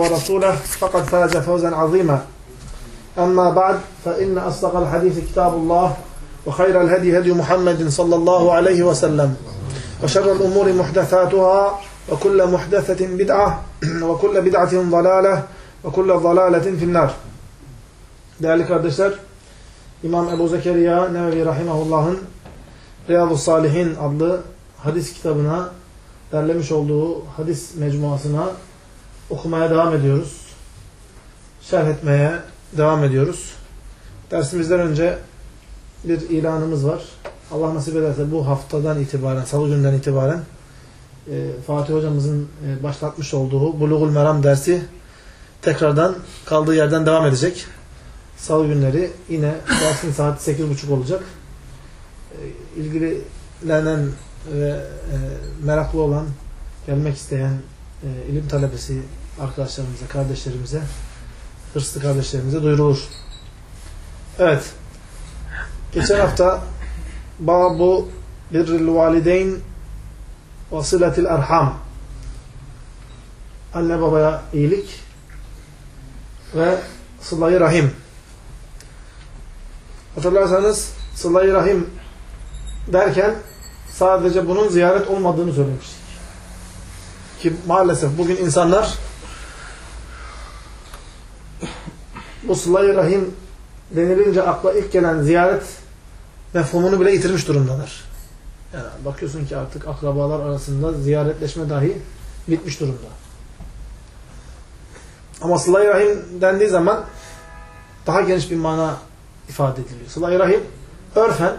ورسوله فقد فاز فوزا عظيما أما بعد فإن أصدق الحديث كتاب الله وخير الهدي هدي محمد صلى الله عليه وسلم وشر الأمور محدثاتها وكل محدثة بدعة وكل بدعة ضلالة وكل ضلالة في النار Değerli kardeşler, İmam Ebu Zekeriya Nevevi Rahimahullah'ın Riyadu Salihin adlı hadis kitabına derlemiş olduğu hadis mecmuasına okumaya devam ediyoruz. Şerh etmeye devam ediyoruz. Dersimizden önce bir ilanımız var. Allah nasip ederse bu haftadan itibaren, salı günden itibaren e, Fatih hocamızın e, başlatmış olduğu Bulugul Meram dersi tekrardan kaldığı yerden devam edecek. Salı günleri yine dersin saati 8.30 olacak. E, ilgilenen ve e, meraklı olan, gelmek isteyen e, ilim talebesi arkadaşlarımıza, kardeşlerimize, hırslı kardeşlerimize duyurulur. Evet. Geçen hafta Babu birril valideyn ve sıletil erham anne babaya iyilik ve sıla rahim hatırlarsanız sıla rahim derken sadece bunun ziyaret olmadığını söylemiştik. Ki maalesef bugün insanlar bu sıla rahim denilince akla ilk gelen ziyaret mefhumunu bile yitirmiş durumdalar. Yani bakıyorsun ki artık akrabalar arasında ziyaretleşme dahi bitmiş durumda. Ama sıla rahim dendiği zaman daha geniş bir mana ifade ediliyor. Sıla rahim örfen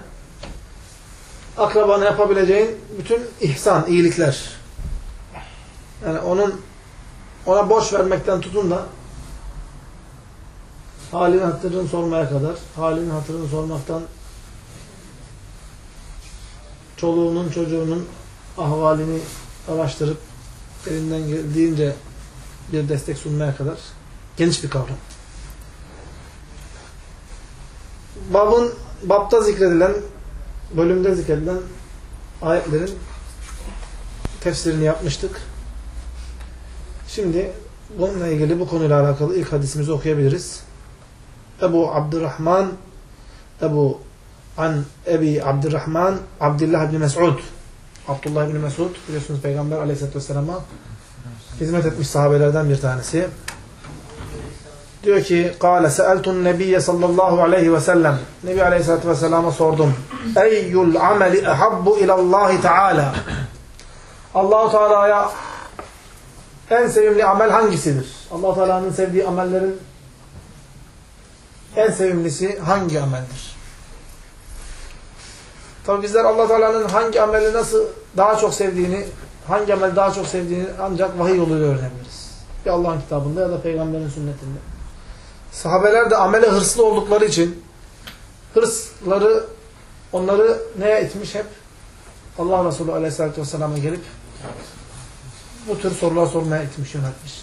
akrabana yapabileceğin bütün ihsan, iyilikler. Yani onun ona borç vermekten tutun da halini hatırını sormaya kadar, halini hatırını sormaktan çoluğunun çocuğunun ahvalini araştırıp elinden geldiğince bir destek sunmaya kadar geniş bir kavram. Babın babta zikredilen bölümde zikredilen ayetlerin tefsirini yapmıştık. Şimdi bununla ilgili bu konuyla alakalı ilk hadisimizi okuyabiliriz. Ebu Abdurrahman Ebu An Ebi Abdurrahman Abdullah ibn Mes'ud Abdullah ibn Mes'ud biliyorsunuz Peygamber aleyhissalatü vesselam'a hizmet etmiş sahabelerden bir tanesi. Diyor ki Kale seeltun nebiyye sallallahu aleyhi ve sellem Nebi aleyhissalatü vesselama sordum. Eyyul ameli ehabbu ilallahi teala Allahu Teala'ya en sevimli amel hangisidir? allah Teala'nın sevdiği amellerin en sevimlisi hangi ameldir? Tabi bizler allah Teala'nın hangi ameli nasıl daha çok sevdiğini, hangi ameli daha çok sevdiğini ancak vahiy yoluyla öğrenebiliriz. Ya Allah'ın kitabında ya da peygamberin sünnetinde. Sahabeler de amele hırslı oldukları için hırsları onları neye etmiş hep? Allah Resulü Aleyhisselatü Vesselam'a gelip bu tür sorular sormaya etmiş, yönetmiş.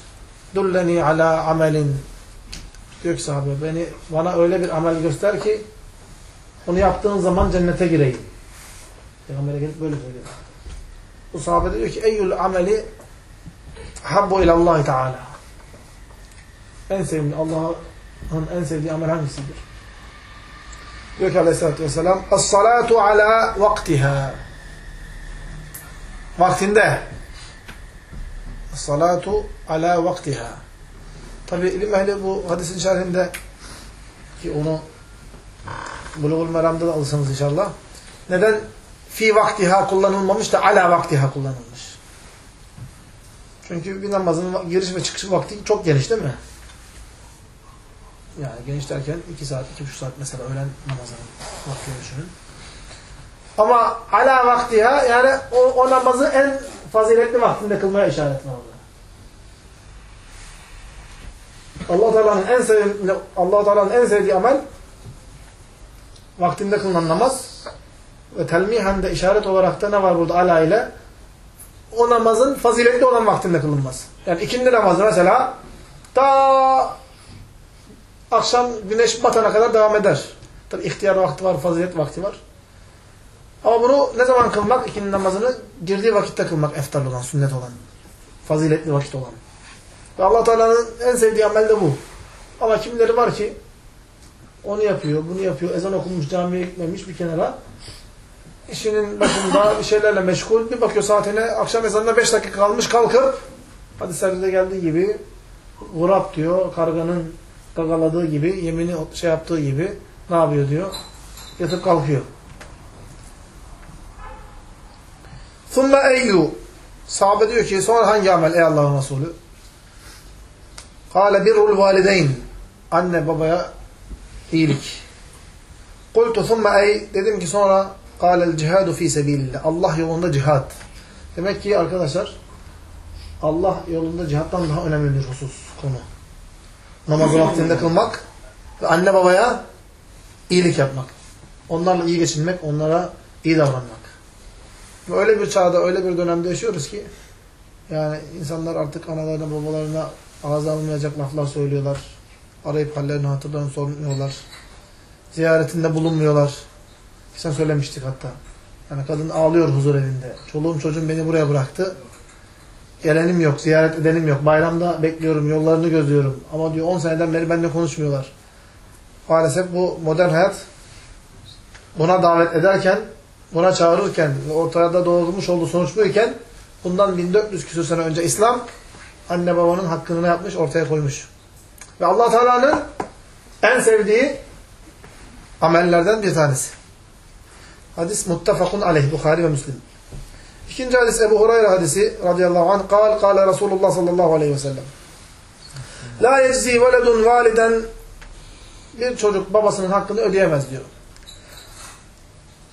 Dulleni ala amelin diyor ki sahabe beni bana öyle bir amel göster ki onu yaptığın zaman cennete gireyim. Peygamber'e gelip böyle söylüyor. Bu sahabe diyor ki eyyül ameli habbu ilallahi teala. En sevimli Allah'ın en sevdiği amel hangisidir? Diyor ki aleyhissalatü vesselam as-salatu ala vaktiha vaktinde as-salatu ala vaktiha Tabi ilim ehli bu hadisin şerhinde ki onu Bulugul Meram'da da alırsanız inşallah. Neden fi vaktiha kullanılmamış da ala vaktiha kullanılmış? Çünkü bir namazın giriş ve çıkış vakti çok geniş değil mi? Yani geniş derken iki saat, iki buçuk saat mesela öğlen namazının vaktini düşünün. Ama ala vaktiha yani o, o namazı en faziletli vaktinde kılmaya işaret var. Allah Teala'nın en sevdiği Allah Teala'nın en sevdiği amel vaktinde kılınan namaz ve telmihen de işaret olarak da ne var burada ala ile o namazın faziletli olan vaktinde kılınmaz. Yani ikindi namazı mesela ta akşam güneş batana kadar devam eder. Tabi ihtiyar vakti var, fazilet vakti var. Ama bunu ne zaman kılmak? İkindi namazını girdiği vakitte kılmak eftal olan, sünnet olan. Faziletli vakit olan. Ve allah Teala'nın en sevdiği amel de bu. Ama kimileri var ki onu yapıyor, bunu yapıyor, ezan okunmuş, camiye gitmemiş bir kenara. İşinin başında bir şeylerle meşgul. Bir bakıyor saatine, akşam ezanına 5 dakika kalmış, kalkıp hadislerde geldiği gibi Gurab diyor, karganın gagaladığı gibi, yemini şey yaptığı gibi ne yapıyor diyor? Yatıp kalkıyor. ثُمَّ اَيُّ Sahabe diyor ki sonra hangi amel ey Allah'ın Resulü? Kale birrul valideyn. Anne babaya iyilik. Kultu thumme ey. Dedim ki sonra kalel cihadu fi sebilillah. Allah yolunda cihat. Demek ki arkadaşlar Allah yolunda cihattan daha önemli bir husus konu. Namazı vaktinde kılmak ve anne babaya iyilik yapmak. Onlarla iyi geçinmek, onlara iyi davranmak. Ve öyle bir çağda, öyle bir dönemde yaşıyoruz ki yani insanlar artık analarına, babalarına ağza almayacak laflar söylüyorlar. Arayıp hallerini hatırlarını sormuyorlar. Ziyaretinde bulunmuyorlar. Sen söylemiştik hatta. Yani kadın ağlıyor huzur evinde. Çoluğum çocuğum beni buraya bıraktı. Gelenim yok, ziyaret edenim yok. Bayramda bekliyorum, yollarını gözlüyorum. Ama diyor 10 seneden beri benimle konuşmuyorlar. Maalesef bu modern hayat buna davet ederken, buna çağırırken ortada doğurmuş olduğu sonuç buyken bundan 1400 küsur sene önce İslam anne babanın hakkını yapmış? Ortaya koymuş. Ve allah Teala'nın en sevdiği amellerden bir tanesi. Hadis muttefakun aleyh. Bukhari ve Müslim. İkinci hadis Ebu Hureyre hadisi radıyallahu anh. Kal, kale Resulullah sallallahu aleyhi ve sellem. La yeczi veledun validen bir çocuk babasının hakkını ödeyemez diyor.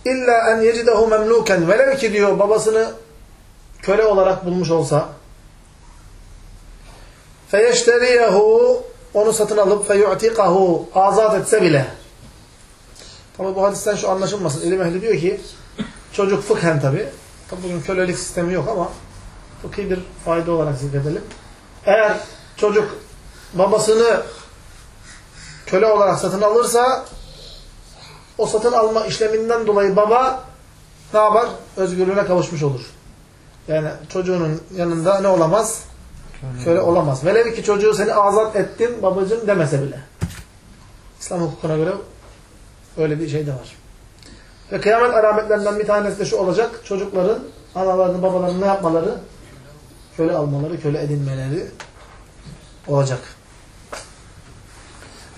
İlla en yecidehu memluken velev ki diyor babasını köle olarak bulmuş olsa feyeşteriyehu onu satın alıp feyu'tikahu azat etse bile Tabi bu hadisten şu anlaşılmasın. İlim ehli diyor ki çocuk fıkhen tabi. Tabi bugün kölelik sistemi yok ama fıkhi bir fayda olarak zikredelim. Eğer çocuk babasını köle olarak satın alırsa o satın alma işleminden dolayı baba ne yapar? Özgürlüğüne kavuşmuş olur. Yani çocuğunun yanında ne olamaz? Köle olamaz. Velev ki çocuğu seni azat ettim babacığım demese bile. İslam hukukuna göre öyle bir şey de var. Ve kıyamet alametlerinden bir tanesi de şu olacak. Çocukların analarını babalarını ne yapmaları? Köle almaları, köle edinmeleri olacak.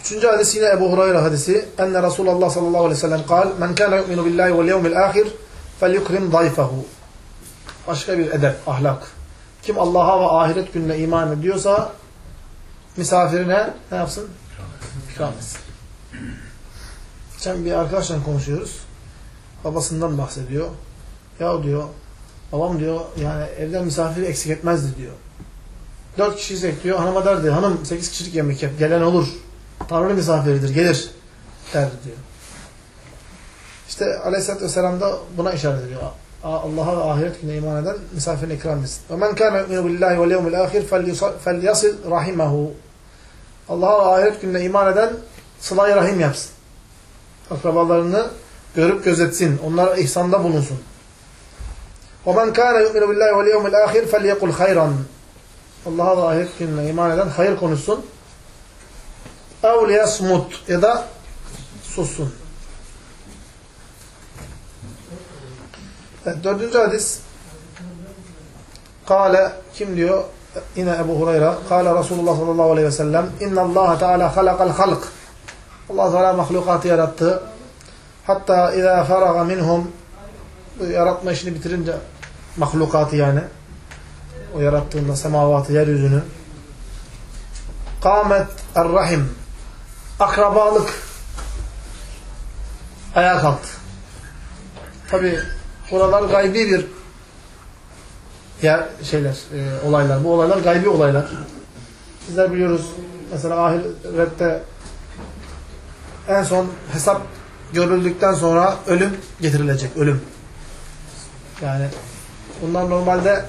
Üçüncü hadis yine Ebu Hurayra hadisi. Enne Resulullah sallallahu aleyhi ve sellem kal Men kâne yu'minu billahi vel yevmil ahir fel yukrim dayfahu. Başka bir edep, ahlak. Kim Allah'a ve ahiret gününe iman ediyorsa misafirine ne yapsın? İkram etsin. Geçen bir arkadaşla konuşuyoruz. Babasından bahsediyor. Ya diyor, babam diyor yani evden misafiri eksik etmezdi diyor. Dört kişiysek diyor, hanıma derdi, hanım sekiz kişilik yemek yap, gelen olur. Tanrı misafiridir, gelir derdi diyor. İşte Aleyhisselatü Vesselam da buna işaret ediyor. Allah'a ve ahiret gününe iman eden misafirine ikram etsin. وَمَنْ كَانَ يُؤْمِنُ بِاللّٰهِ وَالْيَوْمِ الْآخِرِ فَلْيَصِلْ رَحِمَهُ Allah'a ve ahiret gününe iman eden sıla rahim yapsın. Akrabalarını görüp gözetsin. Onlara ihsanda bulunsun. وَمَنْ كَانَ يُؤْمِنُ بِاللّٰهِ وَالْيَوْمِ الْآخِرِ فَلْيَقُلْ خَيْرًا Allah'a ve ahiret gününe iman eden hayır konuşsun. اَوْ لِيَسْمُتْ Ya da sussun. Evet, dördüncü hadis Kale kim diyor? Yine Ebu Hureyre. Kale Resulullah sallallahu aleyhi ve sellem İnna Allah Teala halakal halk. Allah Teala mahlukatı yarattı. Hatta izâ faraga minhum yaratma işini bitirince mahlukatı yani o yarattığında semavatı, yeryüzünü kâmet er-rahim akrabalık ayağa kalktı. Tabi buralar gaybi bir yer, şeyler, e, olaylar. Bu olaylar gaybi olaylar. Bizler biliyoruz mesela ahirette en son hesap görüldükten sonra ölüm getirilecek. Ölüm. Yani bunlar normalde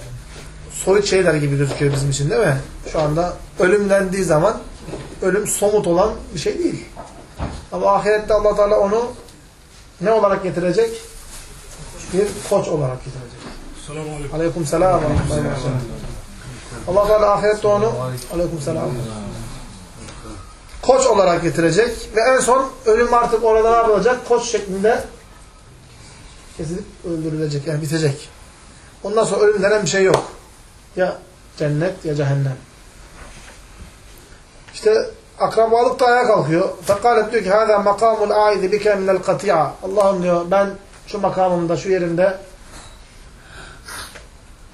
soyut şeyler gibi gözüküyor bizim için değil mi? Şu anda ölüm dendiği zaman ölüm somut olan bir şey değil. Ama ahirette allah Teala onu ne olarak getirecek? Bir koç olarak getirecek. Aleyküm selam. Allah Teala ahirette onu aleykümselam koç olarak getirecek ve en son ölüm artık orada ne yapılacak? Koç şeklinde kesilip öldürülecek yani bitecek. Ondan sonra ölüm denen bir şey yok. Ya cennet ya cehennem. İşte akrabalık da ayağa kalkıyor. Fekalet diyor ki hâzâ makâmul âidi bike minel kati'a. Allah'ım diyor ben şu makamımda, şu yerimde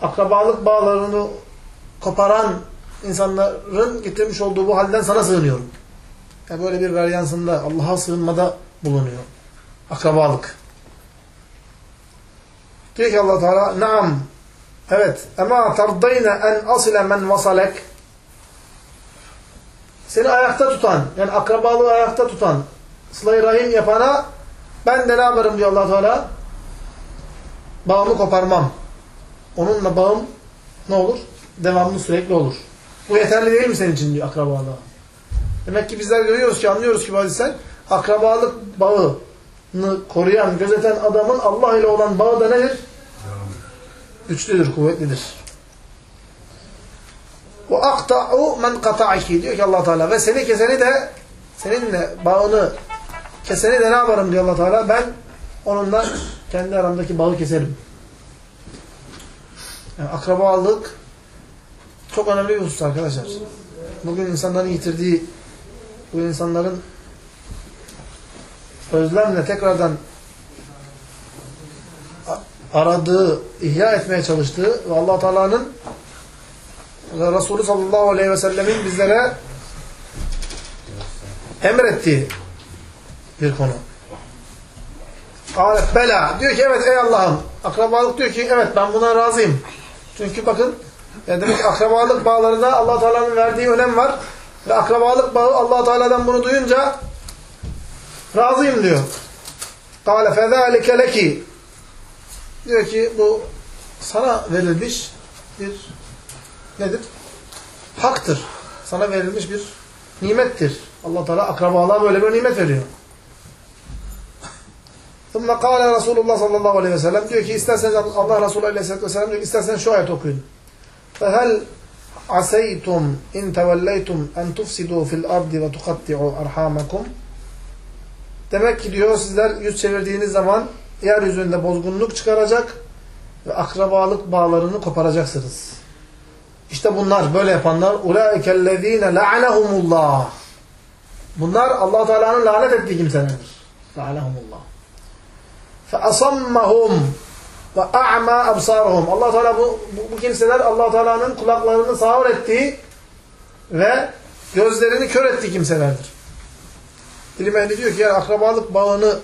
akrabalık bağlarını koparan insanların getirmiş olduğu bu halden sana sığınıyorum. Yani böyle bir varyansında Allah'a sığınmada bulunuyor. Akrabalık. Diyor ki allah Teala Naam. Evet. Ema tardayne en asile men vasalek. Seni ayakta tutan, yani akrabalığı ayakta tutan, sıla rahim yapana ben de ne yaparım diyor allah Teala? Bağımı koparmam. Onunla bağım ne olur? Devamlı sürekli olur. Bu yeterli değil mi senin için diyor akrabalığa. Demek ki bizler görüyoruz ki, anlıyoruz ki hadisten akrabalık bağını koruyan, gözeten adamın Allah ile olan bağı da nedir? Güçlüdür, kuvvetlidir. Ve akta'u men kata'iki diyor ki allah Teala ve seni keseni de seninle bağını keseni de ne yaparım diyor allah Teala ben onunla kendi aramdaki bağı keserim. Yani akrabalık çok önemli bir husus arkadaşlar. Bugün insanların yitirdiği bu insanların özlemle tekrardan aradığı, ihya etmeye çalıştığı ve allah Teala'nın Resulü sallallahu aleyhi ve sellemin bizlere emrettiği bir konu. Alet bela. Diyor ki evet ey Allah'ım. Akrabalık diyor ki evet ben buna razıyım. Çünkü bakın yani demek ki akrabalık bağlarında allah Teala'nın verdiği önem var. Ve akrabalık bağı allah Teala'dan bunu duyunca razıyım diyor. Kale fezâlike leki diyor ki bu sana verilmiş bir nedir? Haktır. Sana verilmiş bir nimettir. allah Teala akrabalığa böyle bir nimet veriyor. ثُمَّ قَالَ Resulullah sallallahu aleyhi ve sellem diyor ki isterseniz Allah Resulü aleyhisselatü vesselam diyor ki isterseniz şu ayet okuyun. فَهَلْ عَسَيْتُمْ اِنْ تَوَلَّيْتُمْ اَنْ تُفْسِدُوا فِي الْأَرْضِ وَتُقَطِّعُوا أَرْحَامَكُمْ Demek ki diyor sizler yüz çevirdiğiniz zaman yeryüzünde bozgunluk çıkaracak ve akrabalık bağlarını koparacaksınız. İşte bunlar böyle yapanlar اُولَٰئِكَ الَّذ۪ينَ لَعَنَهُمُ اللّٰهِ Bunlar allah Teala'nın lanet ettiği kimselerdir. لَعَنَهُمُ اللّٰهِ فَأَصَمَّهُمْ وَاَعْمَا أَبْصَارُهُمْ allah Teala bu, bu, bu kimseler allah Teala'nın kulaklarını sağır ettiği ve gözlerini kör ettiği kimselerdir. İlim ehli diyor ki yani akrabalık bağını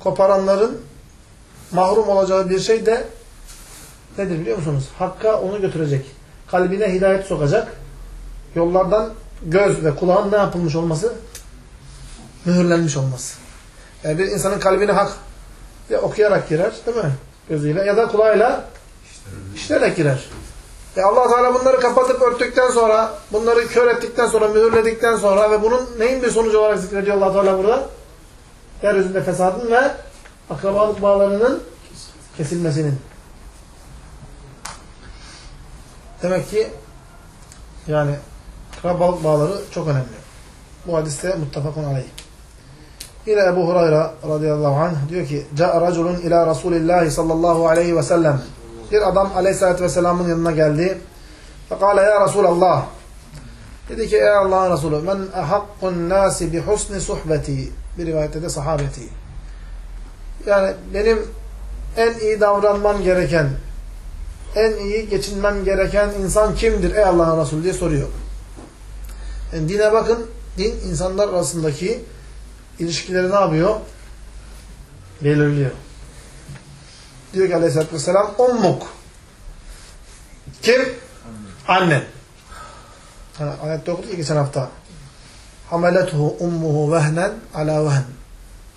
koparanların mahrum olacağı bir şey de nedir biliyor musunuz? Hakka onu götürecek. Kalbine hidayet sokacak. Yollardan göz ve kulağın ne yapılmış olması? Mühürlenmiş olması. Yani bir insanın kalbine hak ya okuyarak girer değil mi? Gözüyle ya da kulağıyla işlerek girer. E allah Teala bunları kapatıp örttükten sonra, bunları kör ettikten sonra, mühürledikten sonra ve bunun neyin bir sonucu olarak zikrediyor allah Teala burada? Yeryüzünde fesadın ve akrabalık bağlarının kesilmesinin. Demek ki yani akrabalık bağları çok önemli. Bu hadiste muttafakun aleyh. Yine Ebu Hurayra radıyallahu anh diyor ki Ca'a raculun ila Resulillahi sallallahu aleyhi ve sellem. Bir adam aleyhissalatü vesselamın yanına geldi. Fekale ya Resulallah dedi ki ey Allah'ın Resulü men ehakkun nasi bi husni suhbeti. Bir rivayette de sahabeti. Yani benim en iyi davranmam gereken en iyi geçinmem gereken insan kimdir ey Allah'ın Resulü? diye soruyor. Yani dine bakın din insanlar arasındaki ilişkileri ne yapıyor? Belirliyor. Diyor ki aleyhissalatü vesselam ummuk. Kim? Annen. Yani ayette okuduk ya geçen hafta. Hameletuhu ummuhu vehnen ala vehn.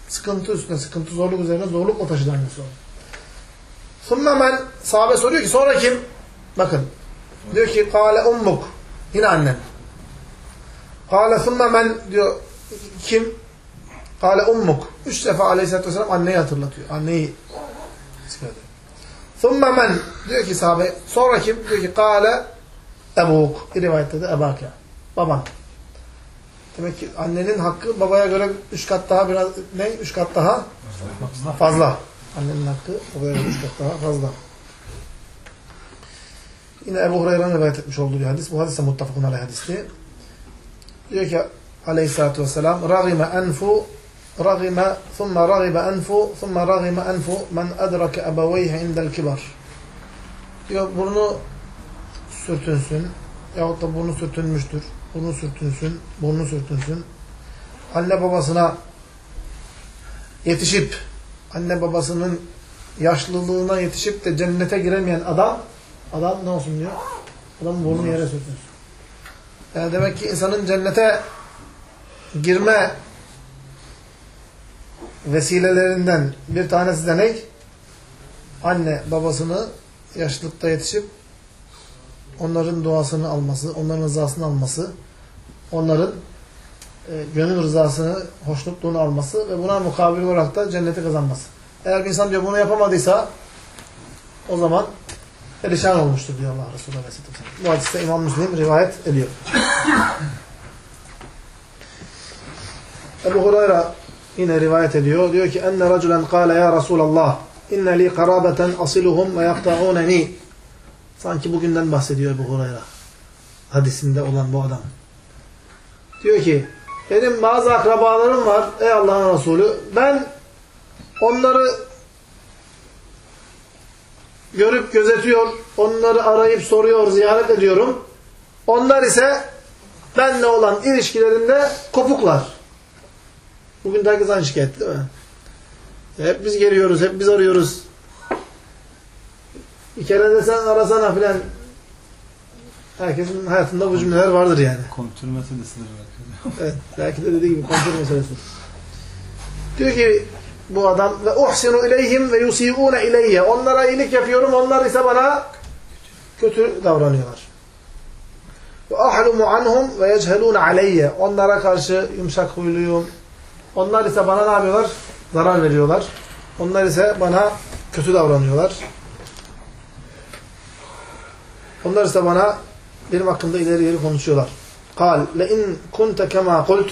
Sıkıntı üstüne sıkıntı, zorluk üzerine zorlukla taşıdı annesi onu. Sonra men sahabe soruyor ki sonra kim? Bakın. Diyor ki kâle ummuk. Yine annen. Kâle thumme men diyor kim? Kale ummuk. Üç defa aleyhissalatü vesselam anneyi hatırlatıyor. Anneyi zikrediyor. Thumme men diyor ki sahabe sonra kim? Diyor ki kale ebuk. Bir rivayette de ebake. Baban. Demek ki annenin hakkı babaya göre üç kat daha biraz ne? Üç kat daha fazla. Annenin hakkı babaya göre üç kat daha fazla. Yine Ebu Hureyre'nin rivayet etmiş olduğu bir hadis. Bu hadis de muttafakun aleyh hadisti. Diyor ki aleyhissalatü vesselam رَغِمَ أَنْفُ رَغِمَ ثُمَّ رَغِبَ أَنْفُ ثُمَّ رَغِمَ أَنْفُ مَنْ أَدْرَكَ أَبَوَيْهِ عِنْدَ الْكِبَرِ Diyor burnu sürtünsün yahut da burnu sürtünmüştür. Burnu sürtünsün, burnu sürtünsün. Anne babasına yetişip anne babasının yaşlılığına yetişip de cennete giremeyen adam adam ne olsun diyor? Adam burnu yere sürtünsün. Yani demek ki insanın cennete girme vesilelerinden bir tanesi de ne? Anne babasını yaşlılıkta yetişip onların duasını alması, onların rızasını alması, onların e, gönül rızasını, hoşnutluğunu alması ve buna mukabil olarak da cenneti kazanması. Eğer bir insan diyor bunu yapamadıysa o zaman perişan olmuştur diyor Allah Resulü Aleyhisselatü Vesselam. Bu hadiste İmam Müslim rivayet ediyor. Ebu Hurayra yine rivayet ediyor. Diyor ki enne raculen kâle ya Resulallah inne li karabeten asiluhum ve yakta'uneni Sanki bugünden bahsediyor Ebu Hurayra. Hadisinde olan bu adam. Diyor ki benim bazı akrabalarım var ey Allah'ın Resulü. Ben onları görüp gözetiyor, onları arayıp soruyor, ziyaret ediyorum. Onlar ise benle olan ilişkilerinde kopuklar. Bugün de herkes aynı şikayet değil mi? Hep biz geliyoruz, hep biz arıyoruz. Bir kere de sen arasana filan. Herkesin hayatında bu cümleler vardır yani. Kontür meselesidir belki. Evet, belki de dediği gibi kontrol meselesi. Diyor ki bu adam ve uhsinu ileyhim ve yusiune ileyye. Onlara iyilik yapıyorum, onlar ise bana kötü davranıyorlar. Ve ahlumu anhum ve yechelune aleyye. Onlara karşı yumuşak huyluyum. Onlar ise bana ne yapıyorlar? Zarar veriyorlar. Onlar ise bana kötü davranıyorlar. Onlar ise bana benim hakkımda ileri geri konuşuyorlar. Kal le in kunte kema kult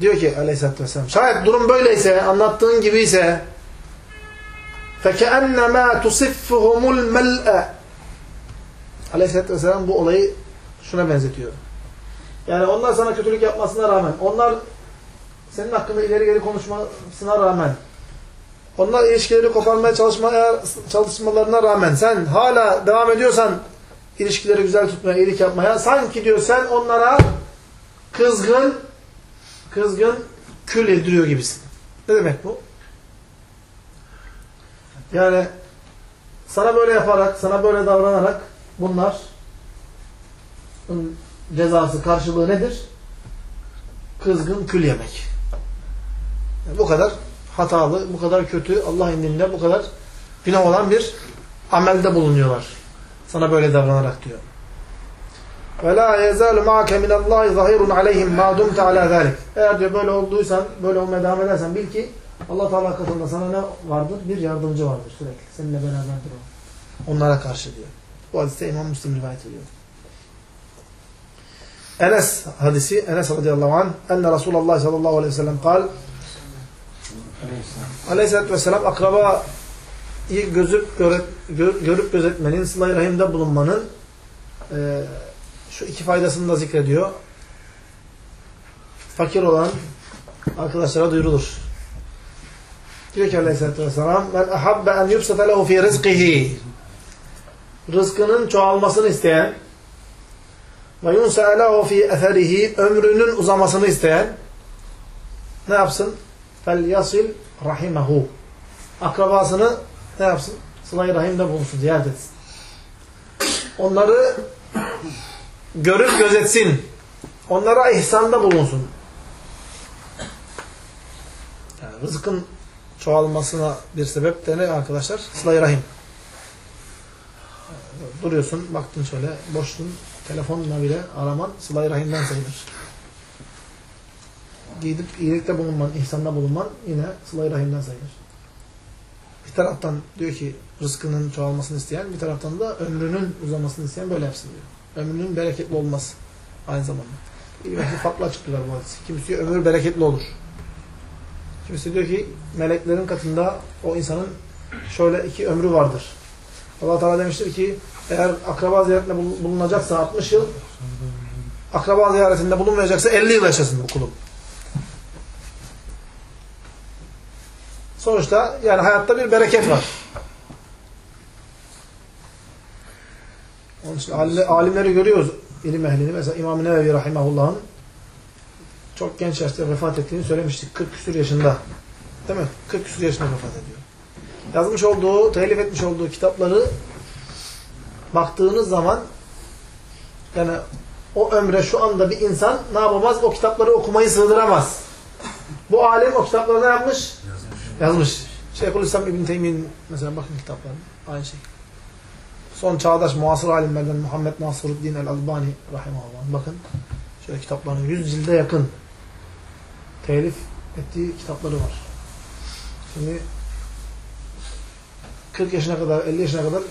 diyor ki aleyhissalatü vesselam şayet durum böyleyse anlattığın gibiyse فَكَأَنَّمَا تُصِفُّهُمُ الْمَلْأَ Aleyhisselatü Vesselam bu olayı şuna benzetiyor. Yani onlar sana kötülük yapmasına rağmen, onlar senin hakkında ileri geri konuşmasına rağmen, onlar ilişkileri koparmaya çalışmaya, çalışmalarına rağmen sen hala devam ediyorsan ilişkileri güzel tutmaya, iyilik yapmaya, sanki diyor sen onlara kızgın, kızgın kül yediriyor gibisin. Ne demek bu? Yani sana böyle yaparak, sana böyle davranarak bunlar cezası, karşılığı nedir? Kızgın kül yemek. Yani bu kadar hatalı, bu kadar kötü, Allah indinde bu kadar günah olan bir amelde bulunuyorlar. Sana böyle davranarak diyor. وَلَا يَزَالُ مَعَكَ مِنَ اللّٰهِ ظَهِرٌ عَلَيْهِمْ مَا دُمْتَ عَلَى ذَلِكَ Eğer diyor böyle olduysan, böyle olmaya devam edersen bil ki Allah Teala katında sana ne vardır? Bir yardımcı vardır sürekli. Seninle beraberdir o. Onlara karşı diyor. Bu hadiste İmam Müslim rivayet ediyor. Enes hadisi, Enes radıyallahu anh, enne Resulullah sallallahu aleyhi ve sellem kal, aleyhissalatü vesselam akrabayı gözüp, göre, gör, görüp gözetmenin, sıla-i rahimde bulunmanın e, şu iki faydasını da zikrediyor. Fakir olan arkadaşlara duyurulur. Diyor ki aleyhissalatü vesselam men ahabbe en yubsete lehu fi rizkihi rızkının çoğalmasını isteyen ve yunse'e lehu fi eferihi ömrünün uzamasını isteyen ne yapsın? Yasil rahimehu akrabasını ne yapsın? Sıla-i rahimde bulunsun, ziyaret etsin. Onları görüp gözetsin. Onlara ihsanda bulunsun. Yani rızkın çoğalmasına bir sebep de ne arkadaşlar? Sıla-i Rahim. Duruyorsun, baktın şöyle, boşsun, telefonla bile araman Sıla-i Rahim'den sayılır. Gidip iyilikte bulunman, ihsanda bulunman yine Sıla-i Rahim'den sayılır. Bir taraftan diyor ki rızkının çoğalmasını isteyen, bir taraftan da ömrünün uzamasını isteyen böyle yapsın diyor. Ömrünün bereketli olması. Aynı zamanda. İlmi ehli farklı açıklıyorlar bu hadisi. Kimisi diyor ömür bereketli olur. Kimisi diyor ki meleklerin katında o insanın şöyle iki ömrü vardır. Allah Teala demiştir ki eğer akraba ziyaretinde bul- bulunacaksa 60 yıl, akraba ziyaretinde bulunmayacaksa 50 yıl yaşasın bu kulum. Sonuçta yani hayatta bir bereket var. Onun için alim- alimleri görüyoruz ilim ehlini. Mesela İmam-ı Nevevi Rahimahullah'ın çok genç yaşta vefat ettiğini söylemiştik. 40 küsur yaşında. Değil mi? 40 küsur yaşında vefat ediyor. Yazmış olduğu, telif etmiş olduğu kitapları baktığınız zaman yani o ömre şu anda bir insan ne yapamaz? O kitapları okumayı sığdıramaz. Bu alim o kitapları ne yapmış? Yazmış. Şeyhülislam İbn Teymi'nin mesela bakın kitaplarına. Aynı şey. Son çağdaş muasır alimlerden Muhammed Nasruddin el-Albani rahimahullah. Bakın şöyle kitaplarının 100 cilde yakın telif ettiği kitapları var. Şimdi 40 yaşına kadar, 50 yaşına kadar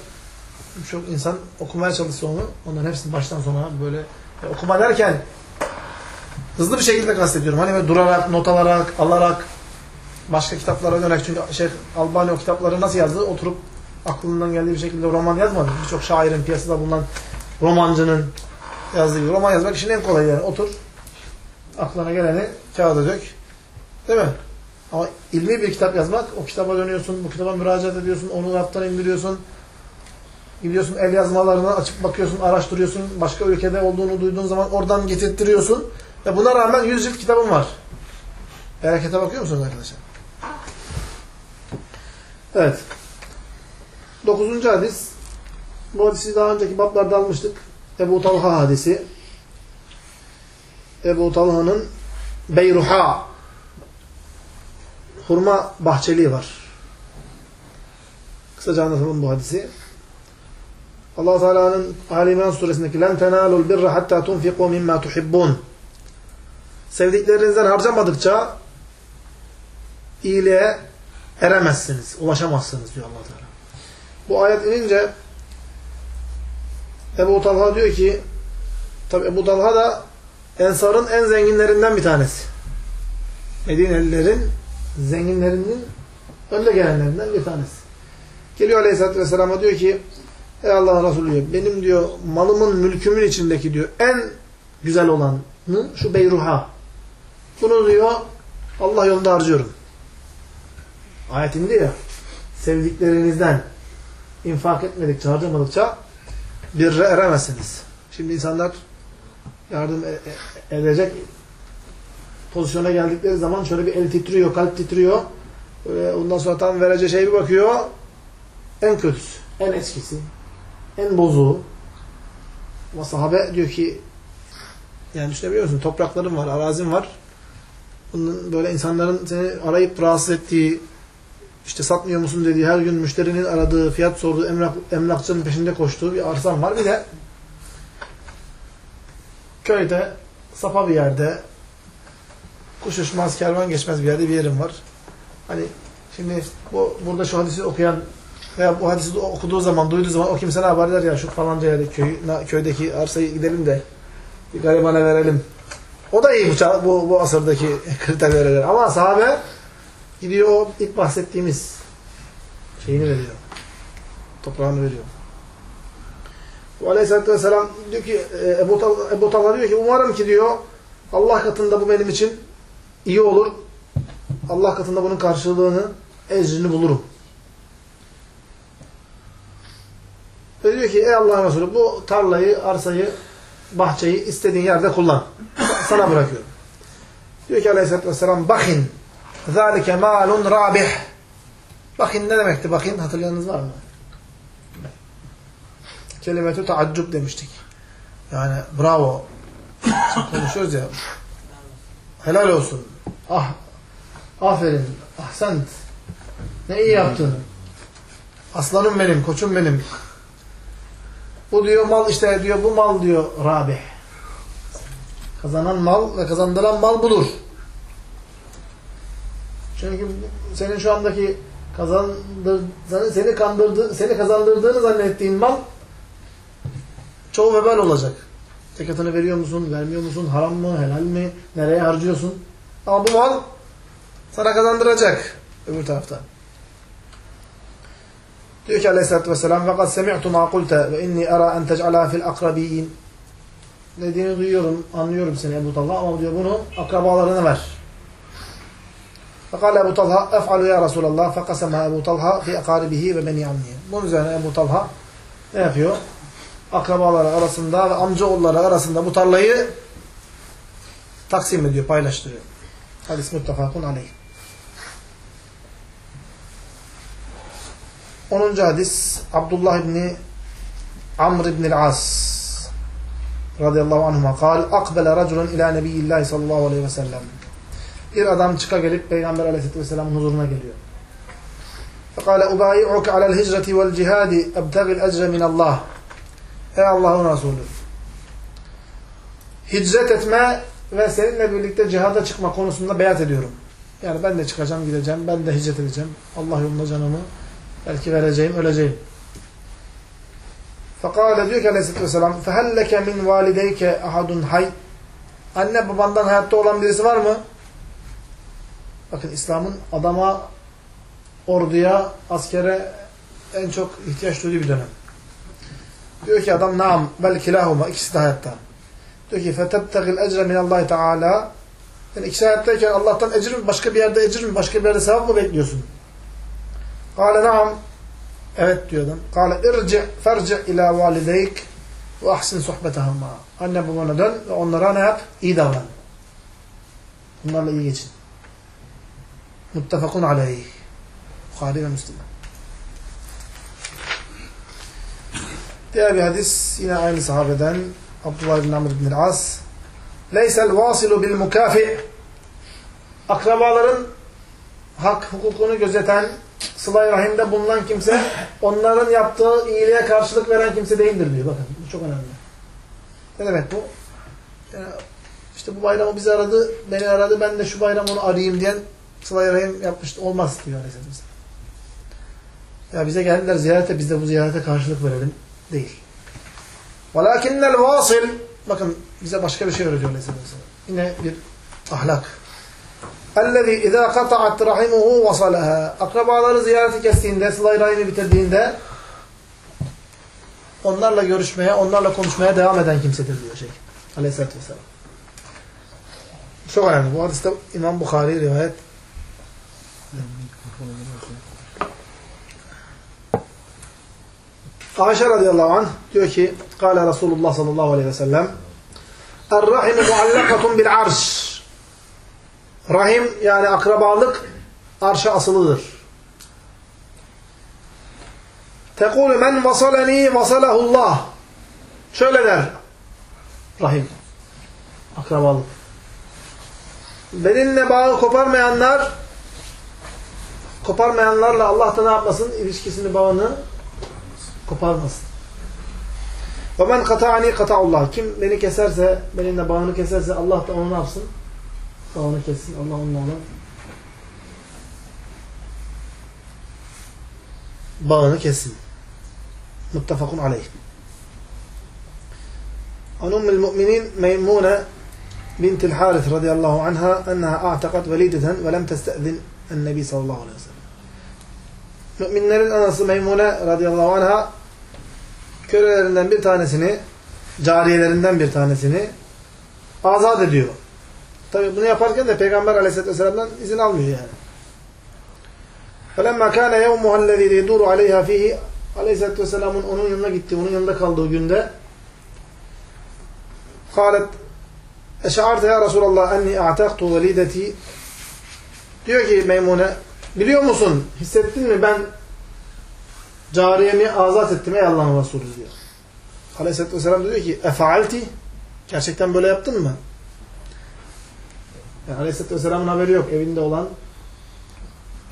birçok insan okumaya çalışsa onu, onların hepsini baştan sona böyle e, okuma derken hızlı bir şekilde kastediyorum. Hani böyle durarak, not alarak, alarak başka kitaplara dönerek çünkü Şeyh Albani o kitapları nasıl yazdı? Oturup aklından geldiği bir şekilde roman yazmadı. Birçok şairin, piyasada bulunan romancının yazdığı gibi. Roman yazmak işin en kolayı yani. Otur, aklına geleni kağıda dök. Değil mi? Ama ilmi bir kitap yazmak, o kitaba dönüyorsun, bu kitaba müracaat ediyorsun, onu raftan indiriyorsun. Gidiyorsun el yazmalarını açıp bakıyorsun, araştırıyorsun. Başka ülkede olduğunu duyduğun zaman oradan getirttiriyorsun. Ve buna rağmen 100 cilt kitabım var. Berekete bakıyor musunuz arkadaşlar? Evet. Dokuzuncu hadis. Bu hadisi daha önceki bablarda almıştık. Ebu Talha hadisi. Ebu Talha'nın Beyruha hurma bahçeliği var. Kısaca anlatalım bu hadisi. Allah Teala'nın Ali İmran suresindeki "Len tenalul birra hatta tunfiqu mimma tuhibbun." Sevdiklerinizden harcamadıkça iyiliğe eremezsiniz, ulaşamazsınız diyor Allah Teala. Bu ayet inince Ebu Talha diyor ki tabi Ebu Talha da Ensar'ın en zenginlerinden bir tanesi. Medinelilerin zenginlerinin önde gelenlerinden bir tanesi. Geliyor Aleyhisselatü Vesselam'a diyor ki Ey Allah'ın Resulü diyor, benim diyor malımın mülkümün içindeki diyor en güzel olanı şu beyruha. Bunu diyor Allah yolunda harcıyorum. Ayet indi ya. Sevdiklerinizden infak etmedikçe, harcamadıkça birre eremezsiniz. Şimdi insanlar yardım e- e- edecek pozisyona geldikleri zaman şöyle bir el titriyor, kalp titriyor. Ondan sonra tam vereceği şey bir bakıyor. En kötüsü, en eskisi, en bozuğu. Ama sahabe diyor ki yani düşünebiliyor musun? Toprakların var, arazin var. Bunun böyle insanların seni arayıp rahatsız ettiği, işte satmıyor musun dediği, her gün müşterinin aradığı, fiyat sorduğu, emlak, emlakçının peşinde koştuğu bir arsan var. Bir de köyde, sapa bir yerde, kuş uçmaz, kervan geçmez bir yerde bir yerim var. Hani şimdi bu burada şu hadisi okuyan veya bu hadisi okuduğu zaman, duyduğu zaman o kimse ne yapar der ya şu falanca yerde köy, köydeki arsayı gidelim de bir garibana verelim. O da iyi bu, bu, bu asırdaki kriterlere göre. Ama sahabe gidiyor o ilk bahsettiğimiz şeyini veriyor. Toprağını veriyor. Bu Aleyhisselatü Vesselam diyor ki e, Ebu, Tal Ebu Talha diyor ki umarım ki diyor Allah katında bu benim için iyi olur. Allah katında bunun karşılığını, ecrini bulurum. Ve diyor ki ey Allah'ın Resulü bu tarlayı, arsayı, bahçeyi istediğin yerde kullan. Sana bırakıyorum. Diyor ki aleyhissalatü vesselam bakin ذَٰلِكَ مَالٌ رَابِحٌ Bakin ne demekti bakin? Hatırlayanınız var mı? Kelimetü taaccub demiştik. Yani bravo. Şimdi konuşuyoruz ya. Helal olsun. Ah, aferin. Ahsent. Ne iyi yaptın. Aslanım benim, koçum benim. Bu diyor mal işte diyor bu mal diyor rabih. Kazanan mal ve kazandıran mal budur. Çünkü senin şu andaki kazandır, seni kandırdı, seni kazandırdığını zannettiğin mal çoğu vebal olacak. Zekatını veriyor musun, vermiyor musun, haram mı, helal mi, nereye harcıyorsun? Ama bu mal sana kazandıracak öbür tarafta. Diyor ki aleyhissalatü vesselam fakat semi'tu ma kulte ve inni ara en tec'ala fil akrabiyin. Dediğini duyuyorum, anlıyorum seni Ebu Talha ama diyor bunu akrabalarına ver. Fakale Ebu Talha ef'alu ya Resulallah fekasemaha Ebu Talha fi ekaribihi ve beni yanniye. Bunun üzerine Ebu Talha ne yapıyor? Akrabaları arasında ve amcaoğulları arasında bu tarlayı taksim ediyor, paylaştırıyor. Hadis muttefakun aleyh. 10. hadis Abdullah İbni Amr İbnil As radıyallahu anhuma kal akbele raculun ila nebiyyillahi sallallahu aleyhi ve sellem bir adam çıka gelip Peygamber aleyhisselatü vesselamın huzuruna geliyor. Fekale ubayi'uke alel hicreti vel cihadi ebtegil ecre minallah. Ey Allah'ın Resulü. Hicret etme ve seninle birlikte cihada çıkma konusunda beyat ediyorum. Yani ben de çıkacağım, gideceğim, ben de hicret edeceğim. Allah yolunda canımı belki vereceğim, öleceğim. Fekale diyor ki aleyhisselatü vesselam فَهَلَّكَ مِنْ وَالِدَيْكَ اَحَدٌ hay. Anne babandan hayatta olan birisi var mı? Bakın İslam'ın adama, orduya, askere en çok ihtiyaç duyduğu bir dönem. Diyor ki adam naam bel kilahuma ikisi de hayatta. Diyor ki fetebtegil ecre minallahi teala yani ikisi hayattayken Allah'tan ecir mi? Başka bir yerde ecir mi? Başka bir yerde sevap mı bekliyorsun? Kale naam Evet diyor adam. Kale irci ferci ila valideyk ve ahsin sohbetahuma. Anne babana dön ve onlara ne yap? İyi davran. Bunlarla iyi geçin. Muttefakun aleyh. Bukhari ve Müslüman. Diğer bir hadis yine aynı sahabeden Abdullah bin Amr bin As. Leysel vasilu bil mukafi. Akrabaların hak hukukunu gözeten, sıla-i rahimde bulunan kimse onların yaptığı iyiliğe karşılık veren kimse değildir diyor. Bakın bu çok önemli. Ne demek bu? Yani işte bu bayramı bizi aradı, beni aradı, ben de şu bayram onu arayayım diyen sıla-i rahim yapmış olmaz diyor Aleyhisselam. Ya bize geldiler ziyarete, biz de bu ziyarete karşılık verelim. Değil. وَلَاكِنَّ الْوَاصِلِ Bakın bize başka bir şey öğretiyor Aleyhisselam. Yine bir ahlak. اَلَّذ۪ي اِذَا قَطَعَتْ رَحِمُهُ وَصَلَهَا Akrabaları ziyareti kestiğinde, sıla-i rahimi bitirdiğinde onlarla görüşmeye, onlarla konuşmaya devam eden kimsedir diyor şey. Aleyhisselatü Vesselam. Çok önemli. Bu hadiste İmam Bukhari rivayet Ayşe radıyallahu anh diyor ki Kale Resulullah sallallahu aleyhi ve sellem Er-rahimu muallakatun bil arş Rahim yani akrabalık arşa asılıdır. Tekulu men vasaleni vasalahullah Şöyle der Rahim akrabalık. Benimle bağı koparmayanlar koparmayanlarla Allah da ne yapmasın? İlişkisini, bağını koparmasın. وَمَنْ قَطَعَنِي قَطَعُ اللّٰهِ Kim beni keserse, benimle bağını keserse Allah da onu ne yapsın? Bağını kessin. Allah onunla ona bağını kessin. Muttefakun aleyh. An ummul müminin Meymune bintil Harith radıyallahu anha enneha a'takat velideten ve lem testezin ennebi sallallahu aleyhi ve sellem. Müminlerin anası Meymune radıyallahu anha kölelerinden bir tanesini cariyelerinden bir tanesini azat ediyor. Tabi bunu yaparken de Peygamber aleyhisselatü vesselam'dan izin almıyor yani. فَلَمَّا كَانَ يَوْمُهَا الَّذ۪ي يَدُورُ عَلَيْهَا ف۪يهِ Aleyhisselatü vesselamın onun yanına gitti, onun yanında kaldığı günde قالت Eş'arte ya Resulallah enni a'taktu velideti diyor ki Meymune biliyor musun hissettin mi ben cariyemi azat ettim ey Allah'ın Resulü diyor. Aleyhisselatü Vesselam diyor ki efaalti gerçekten böyle yaptın mı? Yani Aleyhisselatü Vesselam'ın haberi yok evinde olan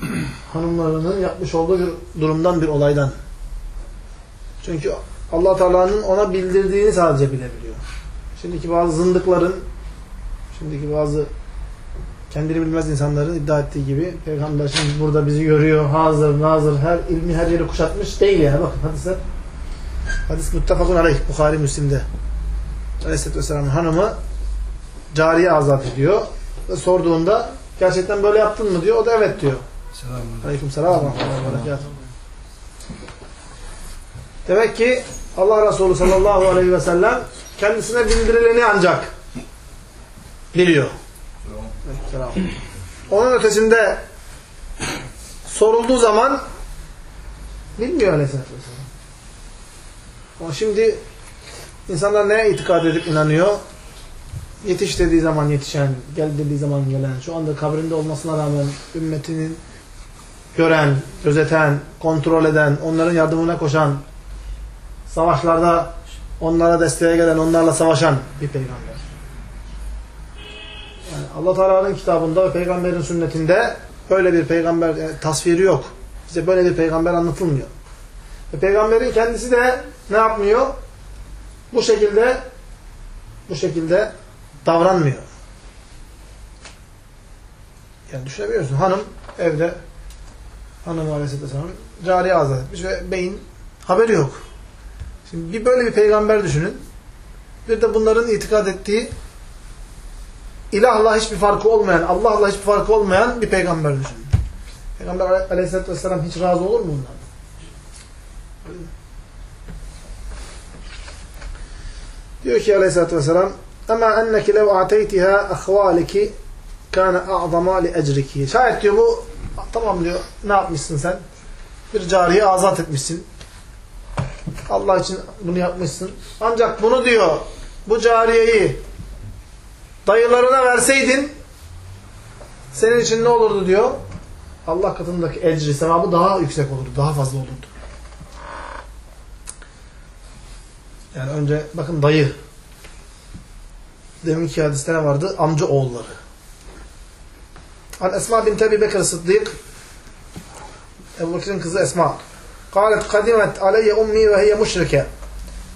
hanımlarının yapmış olduğu bir durumdan bir olaydan. Çünkü allah Teala'nın ona bildirdiğini sadece bilebiliyor. Şimdiki bazı zındıkların şimdiki bazı kendini bilmez insanların iddia ettiği gibi Peygamber şimdi burada bizi görüyor, hazır, nazır, her ilmi her yeri kuşatmış değil yani. Bakın hadisler Hadis muttefakun aleyh. Bukhari Müslim'de. Aleyhisselatü Vesselam'ın hanımı cariye azat ediyor. Ve sorduğunda gerçekten böyle yaptın mı diyor. O da evet diyor. Aleyküm selam. Demek ki Allah Resulü sallallahu aleyhi ve sellem kendisine bildirileni ancak biliyor. Onun ötesinde sorulduğu zaman bilmiyor aleyhissalatü vesselam. Ama şimdi insanlar neye itikad edip inanıyor? Yetiş dediği zaman yetişen, gel dediği zaman gelen, şu anda kabrinde olmasına rağmen ümmetinin gören, gözeten, kontrol eden, onların yardımına koşan, savaşlarda onlara desteğe gelen, onlarla savaşan bir peygamber. Allah Teala'nın kitabında ve peygamberin sünnetinde böyle bir peygamber yani tasviri yok. Bize böyle bir peygamber anlatılmıyor. Ve peygamberin kendisi de ne yapmıyor? Bu şekilde bu şekilde davranmıyor. Yani düşünebiliyorsun. Hanım evde Hanım Aleyhisselatü Vesselam cariye azat etmiş ve beyin haberi yok. Şimdi bir böyle bir peygamber düşünün. Bir de bunların itikad ettiği ilahla hiçbir farkı olmayan, Allah'la hiçbir farkı olmayan bir peygamber düşünün. Peygamber Aleyhisselatü Vesselam hiç razı olur mu bunlardan? Diyor ki Aleyhisselatü Vesselam ama enneki lev a'teytiha ahvaliki kana a'zama li ecriki. Şayet diyor bu tamam diyor ne yapmışsın sen? Bir cariye azat etmişsin. Allah için bunu yapmışsın. Ancak bunu diyor bu cariyeyi dayılarına verseydin senin için ne olurdu diyor. Allah katındaki ecri, sevabı daha yüksek olurdu, daha fazla olurdu. Yani önce bakın dayı. Deminki hadiste ne vardı? Amca oğulları. An Esma bin Tebi Bekir Sıddık Ebu Bekir'in kızı Esma. Kâlet kadimet aleyye ummi ve hiye müşrike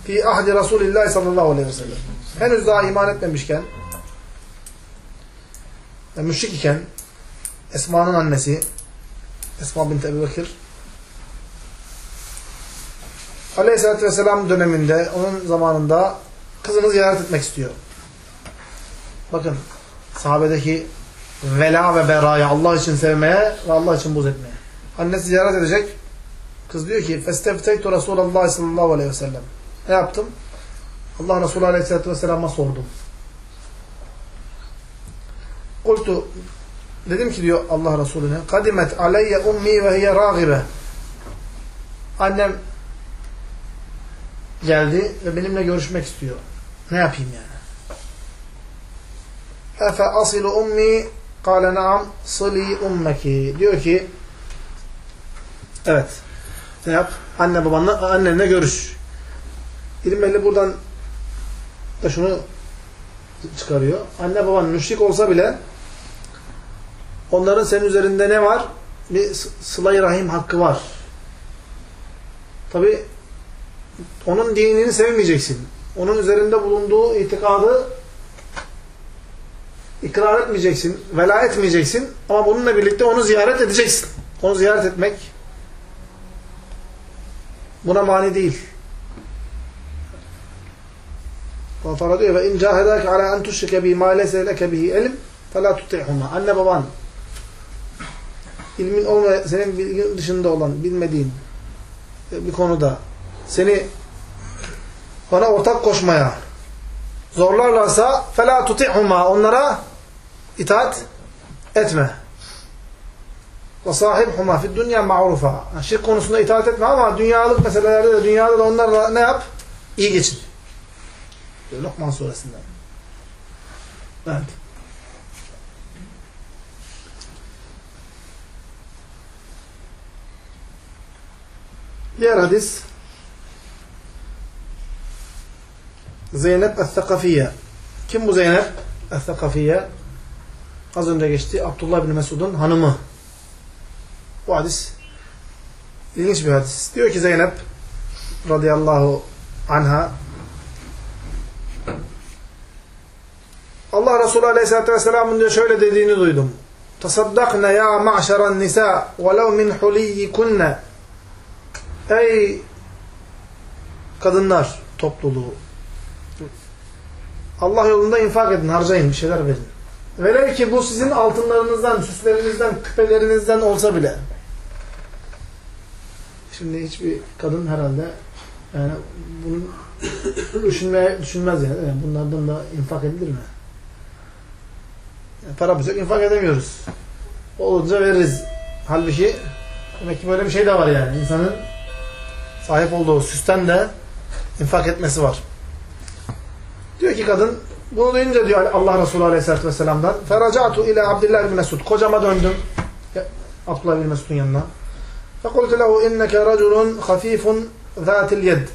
fi ahdi Resulillah sallallahu aleyhi ve sellem. Henüz daha iman etmemişken yani müşrik iken Esma'nın annesi Esma bint Ebu Bekir Aleyhisselatü Vesselam döneminde onun zamanında kızını ziyaret etmek istiyor. Bakın sahabedeki vela ve beraya Allah için sevmeye ve Allah için buz etmeye. Annesi ziyaret edecek. Kız diyor ki فَاسْتَفْتَيْتُ رَسُولَ اللّٰهِ sallallahu aleyhi ve sellem. Ne yaptım? Allah Resulü aleyhisselatü vesselam'a sordum. Kultu dedim ki diyor Allah Resulüne kadimet aleyye ummi ve hiye ragibe annem geldi ve benimle görüşmek istiyor. Ne yapayım yani? Efe asilu ummi kâle naam sıli ummeki diyor ki evet ne yap? Anne babanla annenle görüş. İlim buradan da şunu çıkarıyor. Anne baban müşrik olsa bile onların senin üzerinde ne var? Bir sıla rahim hakkı var. Tabi onun dinini sevmeyeceksin. Onun üzerinde bulunduğu itikadı ikrar etmeyeceksin, vela etmeyeceksin ama bununla birlikte onu ziyaret edeceksin. Onu ziyaret etmek buna mani değil. Allah diyor ve in cahedake ala en tuşrike bi ma leyse leke bihi ilm fela tuti'huma. Anne baban ilmin olmayan, senin bilgin dışında olan, bilmediğin bir konuda seni bana ortak koşmaya zorlarlarsa fela tuti'huma. Onlara itaat etme. Sahibhuma fid dünya ma'rufa. Şirk konusunda itaat etme ama dünyalık meselelerde de dünyada da onlarla ne yap? İyi geçin. Lokman suresinden. Evet. Diğer hadis Zeynep el-Thakafiye. Kim bu Zeynep el-Thakafiye? Az önce geçti. Abdullah bin Mesud'un hanımı. Bu hadis ilginç bir hadis. Diyor ki Zeynep radıyallahu anha Allah Resulü Aleyhisselatü Vesselam'ın diyor şöyle dediğini duydum. Tasaddakne ya ma'şeran nisa velev min huliyyikunne Ey kadınlar topluluğu. Allah yolunda infak edin, harcayın, bir şeyler verin. Velev ki bu sizin altınlarınızdan, süslerinizden, küpelerinizden olsa bile. Şimdi hiçbir kadın herhalde yani bunu düşünmeye, düşünmez yani. yani. Bunlardan da infak edilir mi? Yani paramız yok, infak edemiyoruz. Olunca veririz. Halbuki demek ki böyle bir şey de var yani. İnsanın sahip olduğu süsten de infak etmesi var. Diyor ki kadın bunu duyunca diyor Allah Resulü Aleyhisselatü Vesselam'dan Feracatu ile Abdullah bin Mesud. Kocama döndüm. Abdullah bin Mesud'un yanına. Fekultu lehu inneke raculun hafifun zatil yed.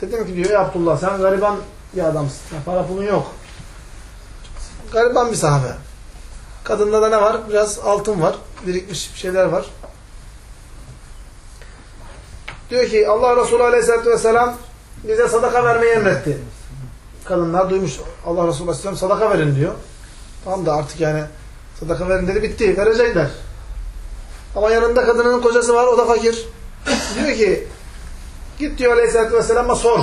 Dedim ki diyor ey Abdullah sen gariban bir adamsın. Para pulun yok. Gariban bir sahabe. Kadında da ne var? Biraz altın var. Birikmiş bir şeyler var. Diyor ki Allah Resulü Aleyhisselatü Vesselam bize sadaka vermeyi emretti. Kadınlar duymuş Allah Resulü Aleyhisselam sadaka verin diyor. Tamam da artık yani sadaka verin dedi bitti. Verecekler. Ama yanında kadının kocası var o da fakir. Diyor ki git diyor Aleyhisselatü Vesselam'a sor.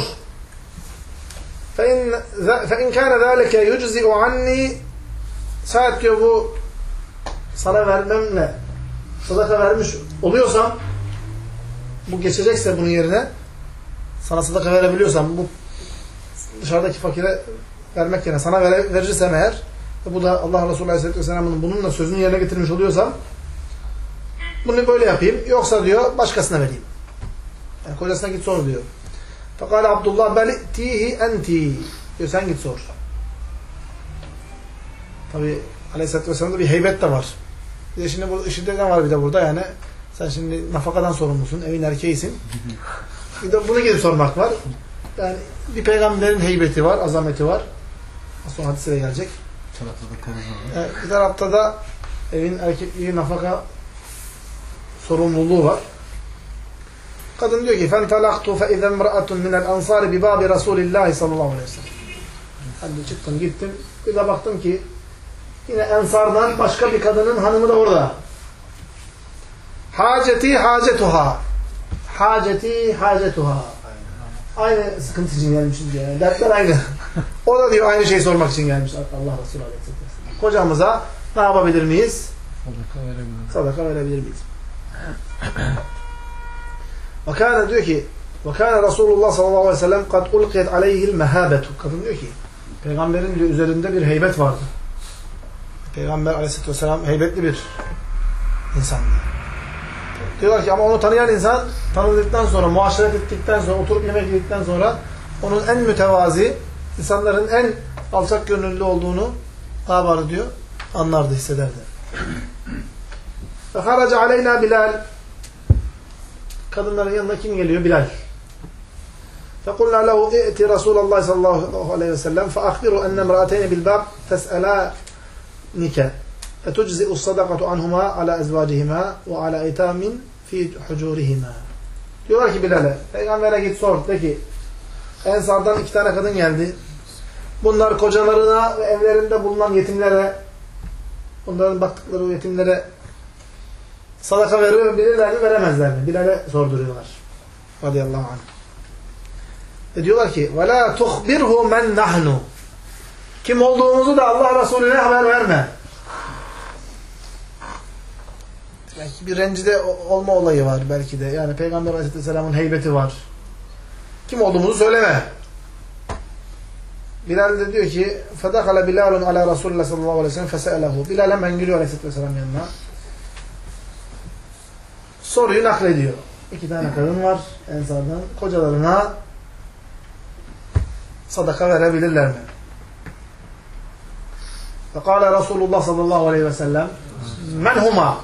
فَاِنْ كَانَ ذَٰلِكَ يُجْزِئُ عَنِّي Şayet diyor bu sana vermemle sadaka vermiş oluyorsam bu geçecekse bunun yerine sana sadaka verebiliyorsam bu dışarıdaki fakire vermek yerine sana vere, verirsem eğer bu da Allah Resulü Aleyhisselatü Vesselam'ın bununla sözünü yerine getirmiş oluyorsam bunu böyle yapayım. Yoksa diyor başkasına vereyim. Yani kocasına git sor diyor. Fakat Abdullah belitihi enti diyor sen git sor. Tabi Aleyhisselatü Vesselam'da bir heybet de var. Bir de şimdi bu işinde ne var bir de burada yani sen şimdi nafakadan sorumlusun, evin erkeğisin. Bir de bunu gidip sormak var. Yani bir peygamberin heybeti var, azameti var. Az sonra hadise gelecek. Tarafta da karizma var. Evet, bir tarafta da evin erkekliği, nafaka sorumluluğu var. Kadın diyor ki فَانْتَلَقْتُ فَاِذَا مْرَأَةٌ مِنَ الْاَنْصَارِ بِبَابِ رَسُولِ اللّٰهِ sallallahu aleyhi ve sellem. Hadi çıktım gittim. Bir de baktım ki yine Ensardan başka bir kadının hanımı da orada. Haceti hacetuha. Haceti hacetuha. Aynı sıkıntı için gelmişiz. Yani dertler aynı. O da diyor aynı şeyi sormak için gelmiş Allah Resulü Aleyhisselam. Kocamıza ne yapabilir miyiz? Sadaka verebilirim. Sadaka verebilir miyiz? Vakâne diyor ki Vakâne Resulullah sallallahu aleyhi ve sellem kad ulqiyet aleyhil mehabetu. Kadın diyor ki Peygamberin diyor, üzerinde bir heybet vardı. Peygamber aleyhisselatü vesselam heybetli bir insandı. Diyorlar ki ama onu tanıyan insan tanıdıktan sonra, muaşeret ettikten sonra, oturup yemek yedikten sonra onun en mütevazi, insanların en alçak gönüllü olduğunu ne yapardı diyor? Anlardı, hissederdi. فَخَرَجَ عَلَيْنَا Bilal Kadınların yanına kim geliyor? Bilal. فَقُلْنَا لَهُ اِئْتِ رَسُولَ اللّٰهِ sallallahu aleyhi ve sellem فَأَخْبِرُوا اَنَّ مْرَأَتَيْنِ بِالْبَابِ تَسْأَلَانِكَ فَتُجْزِئُ الصَّدَقَةُ عَنْهُمَا عَلَى اَزْوَاجِهِمَا وَعَلَى اَيْتَامٍ فِي حُجُورِهِمَا Diyorlar ki Bilal'e, Peygamber'e git sor, de ki, Ensardan iki tane kadın geldi. Bunlar kocalarına ve evlerinde bulunan yetimlere, onların baktıkları o yetimlere sadaka verebilirler mi, veremezler mi? Bilal'e sorduruyorlar. Radıyallahu anh. Ve diyorlar ki, وَلَا تُخْبِرْهُ مَنْ نَحْنُ Kim olduğumuzu da Allah Resulüne haber verme. Belki bir rencide olma olayı var belki de. Yani Peygamber Aleyhisselam'ın heybeti var. Kim olduğumuzu söyleme. Bilal de diyor ki فَدَخَلَ بِلَالٌ عَلَى رَسُولِ اللّٰهِ sallallahu aleyhi ve sellem فَسَأَلَهُ Bilal hemen geliyor Aleyhisselatü Vesselam yanına. Soruyu naklediyor. İki tane kadın var Ensardan. Kocalarına sadaka verebilirler mi? فَقَالَ Resulullah sallallahu aleyhi ve sellem مَنْ هُمَا Diyor,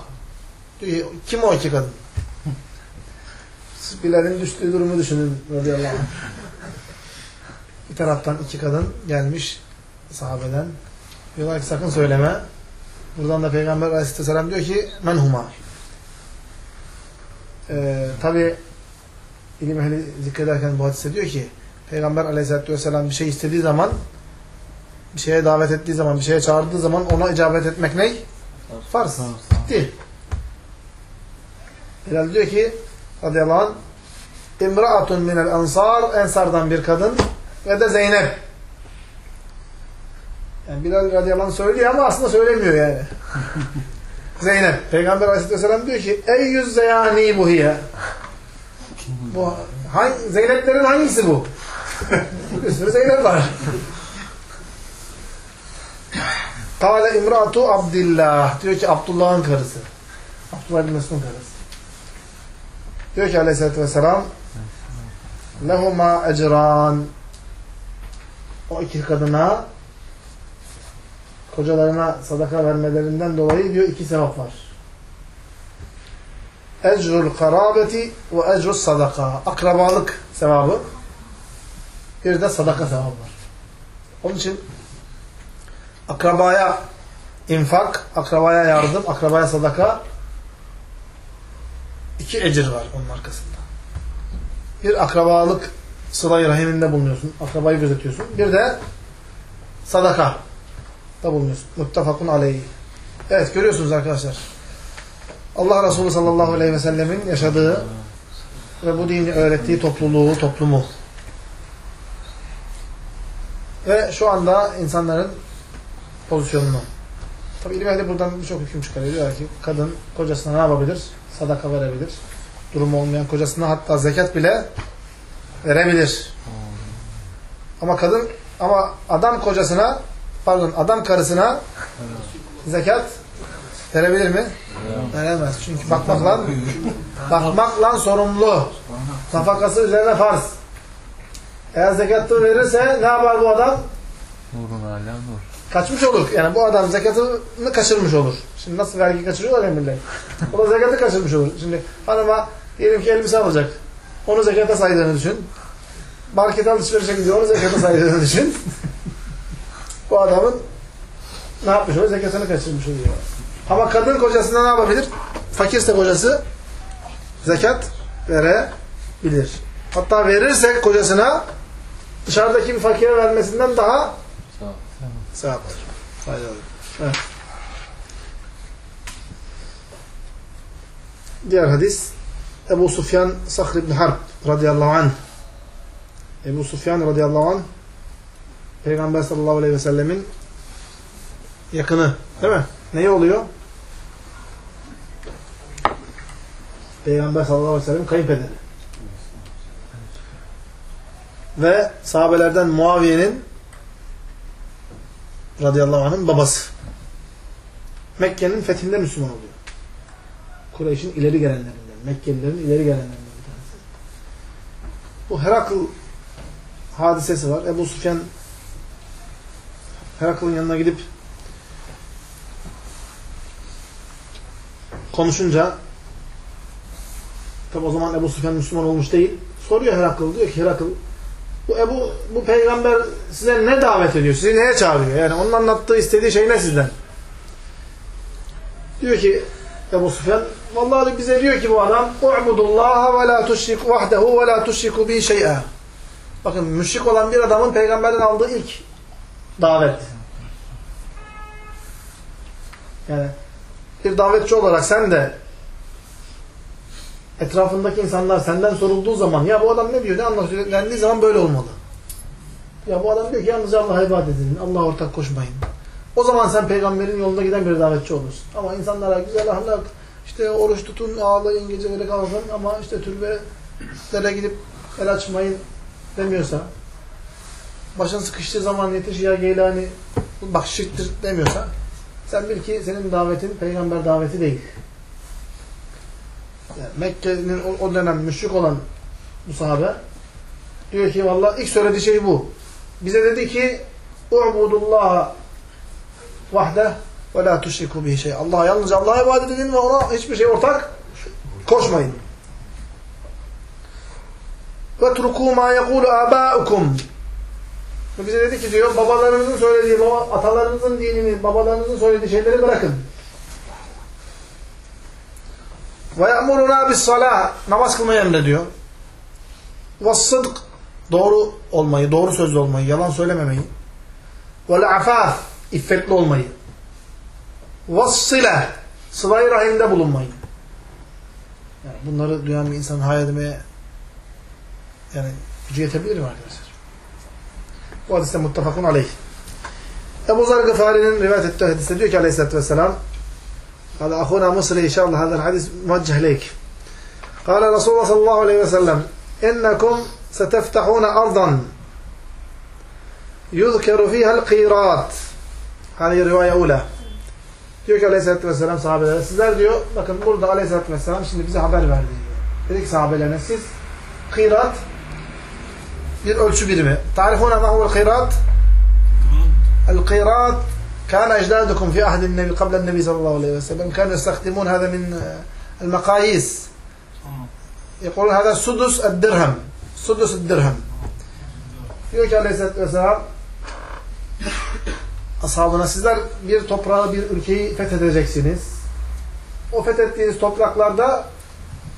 kim o iki kadın? Siz Bilal'in düştüğü durumu düşünün radıyallahu anh. Bir taraftan iki kadın gelmiş sahabeden. Diyorlar ki sakın söyleme. Buradan da Peygamber aleyhisselam diyor ki men huma. Ee, Tabi ilim ehli zikrederken bu hadise diyor ki Peygamber aleyhisselatü vesselam bir şey istediği zaman bir şeye davet ettiği zaman, bir şeye çağırdığı zaman ona icabet etmek ne? Farz. Bitti. Bilal diyor ki radıyallahu anh İmra'atun minel ensar, ensardan bir kadın ve de Zeynep. Yani Bilal radıyallahu anh söylüyor ama aslında söylemiyor yani. Zeynep. Peygamber aleyhisselam diyor ki Ey yüz zeyani bu hiye. Bu, hangi, Zeyneplerin hangisi bu? bir sürü Zeynep var. Kale imratu Abdillah. Diyor ki Abdullah'ın karısı. Abdullah bin Mesud'un karısı. Diyor ki aleyhissalatü vesselam lehuma ecran o iki kadına kocalarına sadaka vermelerinden dolayı diyor iki sevap var. Ecrul karabeti ve ecrus sadaka. Akrabalık sevabı. Bir de sadaka sevabı var. Onun için akrabaya infak, akrabaya yardım, akrabaya sadaka iki ecir var onun arkasında. Bir akrabalık sıla-i rahiminde bulunuyorsun. Akrabayı gözetiyorsun. Bir de sadaka da bulunuyorsun. Muttafakun aleyhi. Evet görüyorsunuz arkadaşlar. Allah Resulü sallallahu aleyhi ve sellemin yaşadığı ve bu dini öğrettiği topluluğu, toplumu. Ve şu anda insanların pozisyonunu. Tabi ilim buradan birçok hüküm çıkarıyor. Diyor ki kadın kocasına ne yapabilir? Sadaka verebilir. Durumu olmayan kocasına hatta zekat bile verebilir. Ama kadın ama adam kocasına pardon adam karısına zekat verebilir mi? Veremez. Çünkü bakmakla bakmakla sorumlu. Nafakası üzerine farz. Eğer zekatı verirse ne yapar bu adam? Nurun hala nur. Kaçmış olur. Yani bu adam zekatını kaçırmış olur. Şimdi nasıl vergi kaçırıyorlar ya millet. O da zekatı kaçırmış olur. Şimdi hanıma diyelim ki elbise alacak. Onu zekata saydığını düşün. Markete alışverişe gidiyor. Onu zekata saydığını düşün. bu adamın ne yapmış oluyor? Zekatını kaçırmış oluyor. Ama kadın kocasına ne yapabilir? Fakirse kocası zekat verebilir. Hatta verirse kocasına dışarıdaki bir fakire vermesinden daha. Sevaptır. Faydalı. Evet. Diğer hadis Ebu Sufyan Sakr ibn Harb radıyallahu anh Ebu Sufyan radıyallahu anh Peygamber sallallahu aleyhi ve sellemin yakını. Değil mi? Neyi oluyor? Peygamber sallallahu aleyhi ve sellem kayınpederi. Ve sahabelerden Muaviye'nin radıyallahu anh'ın babası. Mekke'nin fethinde Müslüman oluyor. Kureyş'in ileri gelenlerinden. Mekkelilerin ileri gelenlerinden bir tanesi. Bu Herakl hadisesi var. Ebu Sufyan Herakl'ın yanına gidip konuşunca tabi o zaman Ebu Sufyan Müslüman olmuş değil. Soruyor Herakl. Diyor ki Herakl bu Ebu bu peygamber size ne davet ediyor? Sizi neye çağırıyor? Yani onun anlattığı istediği şey ne sizden? Diyor ki Ebu Sufyan vallahi bize diyor ki bu adam u'budullaha ve la tuşrik vahdehu ve la tuşriku bi şey'a. Bakın müşrik olan bir adamın peygamberden aldığı ilk davet. Yani bir davetçi olarak sen de etrafındaki insanlar senden sorulduğu zaman ya bu adam ne diyor ne anlatıyor dendiği zaman böyle olmalı. Ya bu adam diyor ki yalnızca Allah'a ibadet edin. Allah'a ortak koşmayın. O zaman sen peygamberin yolunda giden bir davetçi olursun. Ama insanlara güzel ahlak, işte oruç tutun, ağlayın, geceleri kalkın ama işte türbelere gidip el açmayın demiyorsa, başın sıkıştığı zaman yetiş ya Geylani bak şirktir demiyorsa, sen bil ki senin davetin peygamber daveti değil. Mekke'nin o, dönem müşrik olan bu sahabe diyor ki vallahi ilk söylediği şey bu. Bize dedi ki u'budullaha vahde ve la tuşriku bihi şey. Allah'a yalnızca Allah'a ibadet edin ve ona hiçbir şey ortak koşmayın. Ve truku ma yekulu abaukum. Bize dedi ki diyor babalarınızın söylediği, baba, atalarınızın dinini, babalarınızın söylediği şeyleri bırakın. Ve ya'muruna bis salah. Namaz kılmayı emrediyor. Ve sıdk. Doğru olmayı, doğru sözlü olmayı, yalan söylememeyi. Ve afaf. İffetli olmayı. Ve sile. Sıla-i rahimde bulunmayı. Yani bunları duyan bir insan hayal etmeye Yani gücü yetebilir mi arkadaşlar? Bu hadiste muttefakun aleyh. Ebu Zar Gıfari'nin rivayet ettiği hadiste diyor ki aleyhissalatü vesselam قال أخونا مصري إن شاء الله هذا الحديث موجه ليك قال رسول الله صلى الله عليه وسلم إنكم ستفتحون أرضا يذكر فيها القيرات هذه رواية أولى diyor ki aleyhissalatü vesselam sahabelere sizler diyor bakın burada aleyhissalatü vesselam şimdi bize haber verdi diyor. Dedik sahabelerine siz kırat bir ölçü birimi. Tarifuna ma huvel kırat? El kırat كان أجدادكم في عهد النبي قبل النبي صلى الله عليه وسلم كانوا يستخدمون هذا من المقاييس يقولون هذا سدس الدرهم سدس الدرهم diyor ki aleyhissalatü vesselam ashabına sizler bir toprağı, bir ülkeyi fethedeceksiniz. O fethettiğiniz topraklarda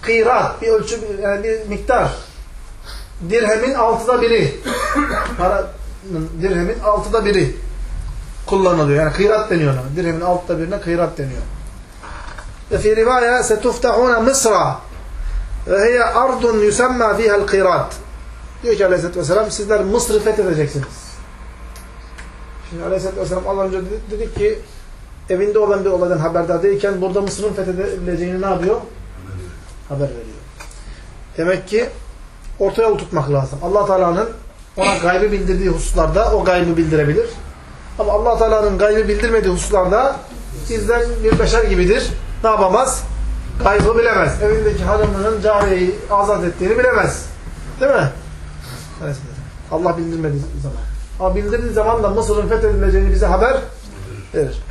kırat, bir ölçü, yani bir miktar dirhemin altıda biri para, dirhemin altıda biri kullanılıyor. Yani kıyrat deniyor ona. Dirhemin altta birine kıyrat deniyor. Ve fi rivaya setuftahuna Mısra ve hiye ardun yusemma fihel kıyrat. Diyor ki aleyhissalatü vesselam sizler Mısır'ı fethedeceksiniz. Şimdi aleyhissalatü vesselam az önce dedik ki evinde olan bir olaydan haberdar değilken burada Mısır'ın fethedileceğini ne yapıyor? Haber veriyor. Demek ki orta yol tutmak lazım. allah Teala'nın ona gaybı bildirdiği hususlarda o gaybı bildirebilir. Ama allah Teala'nın gaybı bildirmediği hususlarda bizden bir beşer gibidir. Ne yapamaz? Gaybı bilemez. Evindeki hanımının cariyeyi azat ettiğini bilemez. Değil mi? Allah bildirmediği zaman. Ama bildirdiği zaman da Mısır'ın fethedileceğini bize haber verir.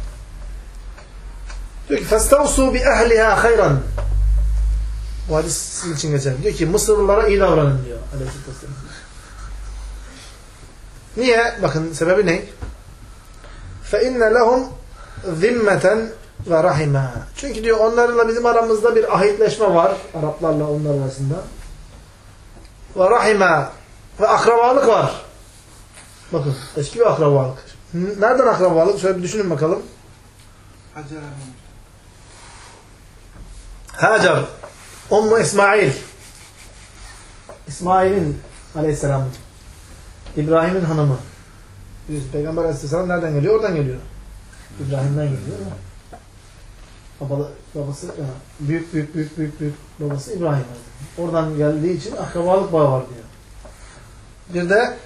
Diyor ki فَاسْتَوْسُوا بِأَهْلِهَا خَيْرًا Bu hadis sizin için geçer. Diyor ki Mısırlılara iyi davranın diyor. Aleyhisselam. Niye? Bakın sebebi ne? فَاِنَّ لَهُمْ ذِمَّةً ve rahima. Çünkü diyor onlarla bizim aramızda bir ahitleşme var. Araplarla onlar arasında. Ve rahima. Ve akrabalık var. Bakın eski bir akrabalık. Nereden akrabalık? Şöyle bir düşünün bakalım. Hacer. Ummu İsmail. İsmail'in aleyhisselamın. İbrahim'in hanımı. Peygamber aleyhisselam nereden geliyor? Oradan geliyor. İbrahim'den geliyor? Babalı, babası yani büyük büyük büyük büyük büyük babası İbrahim. Oradan geldiği için akrabalık bağı var diyor. Bir de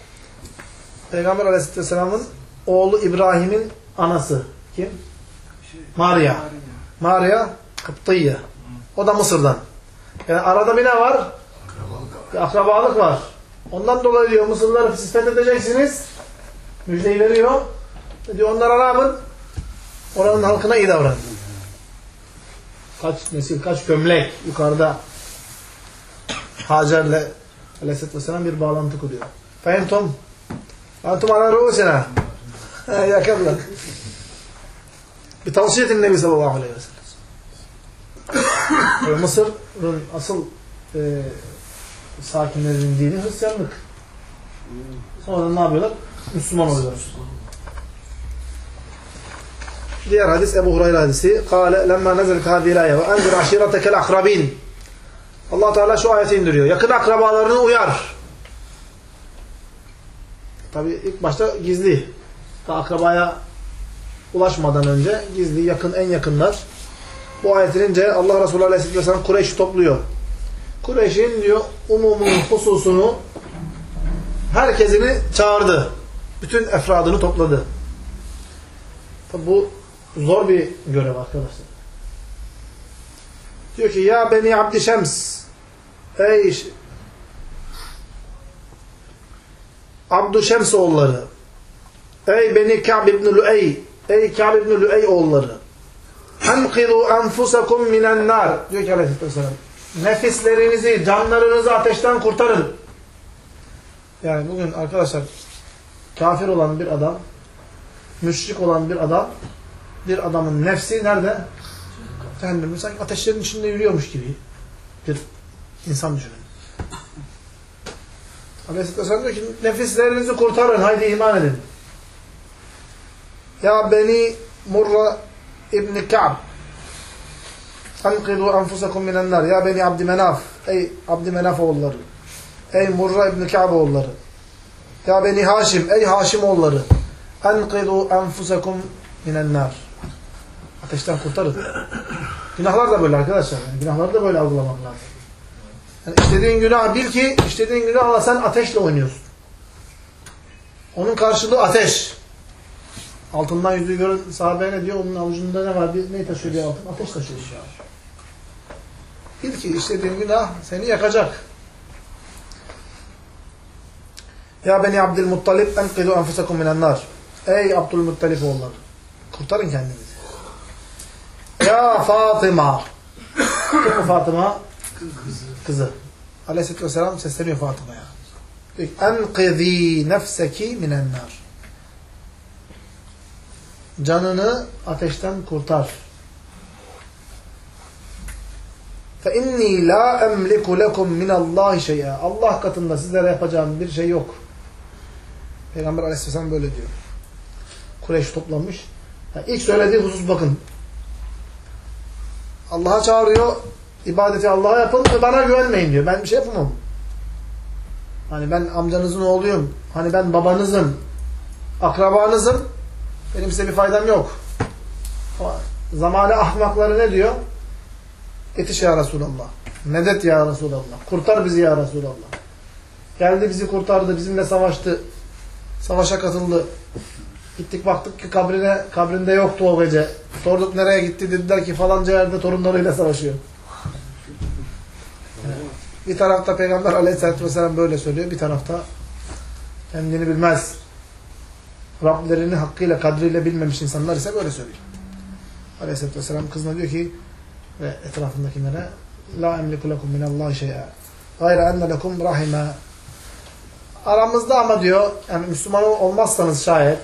Peygamber Aleyhisselam'ın oğlu İbrahim'in anası. Kim? Maria. Maria Kıptıyya. O da Mısır'dan. Yani arada bir ne var? Bir akrabalık var. Ondan dolayı diyor Mısırlıları siz fethedeceksiniz. Müjdeyi veriyor. Diyor onlara yapın? Oranın halkına iyi davranın. Kaç nesil, kaç gömlek yukarıda Hacer'le Aleyhisselatü Vesselam bir bağlantı kuruyor. Fehimtum? Antum ala ru'usina. Ya kabla. Bir tavsiyetin Nebi sallallahu aleyhi ve sellem. Mısır'ın asıl e, sakinlerinin dini Hristiyanlık. Sonra ne yapıyorlar? Müslüman oluyorlar. Diğer hadis Ebu Hureyre hadisi. Kale lemma nezelet hâzî ilâye ve enzir aşiretekel akrabîn. allah Teala şu ayeti indiriyor. Yakın akrabalarını uyar. Tabi ilk başta gizli. Daha akrabaya ulaşmadan önce gizli, yakın, en yakınlar. Bu ayet inince Allah Resulü Aleyhisselatü Vesselam Kureyş'i topluyor. Kureyş'in diyor umumun hususunu herkesini çağırdı. Bütün efradını topladı. Tabi bu zor bir görev arkadaşlar. Diyor ki ya beni Abdişems ey Abdüşems oğulları ey beni Ka'b ibn Lüey ey Ka'b ibn Lüey oğulları enkidu enfusakum minen nar diyor ki aleyhisselam nefislerinizi, canlarınızı ateşten kurtarın. Yani bugün arkadaşlar kafir olan bir adam müşrik olan bir adam bir adamın nefsi nerede? Cehennemde. Sanki ateşlerin içinde yürüyormuş gibi bir insan düşünün. Aleyhisselam diyor ki nefislerinizi kurtarın. Haydi iman edin. Ya beni Murra İbni Ka'b Enkidu enfusakum minennar Ya beni Abdümenaf Ey Abdümenaf oğulları ey Murra İbn-i Ka'boğulları ya Beni Haşim ey Haşimoğulları enqidu enfusakum minen nar ateşten kurtarın. Günahlar da böyle arkadaşlar. Yani günahları da böyle algılamak lazım. Yani işlediğin günah bil ki işlediğin günahla sen ateşle oynuyorsun. Onun karşılığı ateş. Altından yüzüğü gören sahabe ne diyor? Onun avucunda ne var? Bir, ne taşıyor diye altın? Ateş taşıyor. Bil ki işlediğin günah seni yakacak. Ya beni Abdülmuttalip enqidu enfusakum minen nar. Ey Abdülmuttalip oğulları. Kurtarın kendinizi. Ya Fatıma. Kim bu Fatıma? Kızı. Aleyhisselatü Vesselam sesleniyor Fatıma'ya. Diyor ki, Enqidî nefseki minen nar. Canını ateşten kurtar. فَاِنِّي لَا اَمْلِكُ لَكُمْ مِنَ اللّٰهِ شَيْئًا Allah katında sizlere yapacağım bir şey yok. Peygamber aleyhisselam böyle diyor. Kureyş toplamış. Yani ilk söylediği husus bakın. Allah'a çağırıyor. ibadeti Allah'a yapın ve bana güvenmeyin diyor. Ben bir şey yapamam. Hani ben amcanızın oğluyum. Hani ben babanızım. Akrabanızım. Benim size bir faydam yok. Ama zamane ahmakları ne diyor? Yetiş ya Resulallah. Medet ya Resulallah. Kurtar bizi ya Resulallah. Geldi bizi kurtardı. Bizimle savaştı. Savaşa katıldı. Gittik baktık ki kabrine, kabrinde yoktu o gece. Sorduk nereye gitti dediler ki falanca yerde torunlarıyla savaşıyor. Bir tarafta Peygamber aleyhissalatü vesselam böyle söylüyor. Bir tarafta kendini bilmez. Rablerini hakkıyla, kadriyle bilmemiş insanlar ise böyle söylüyor. Aleyhisselatü vesselam kızına diyor ki ve etrafındakilere La emliku lekum minallahi şey'a gayra enne lekum rahime Aramızda ama diyor yani Müslüman olmazsanız şayet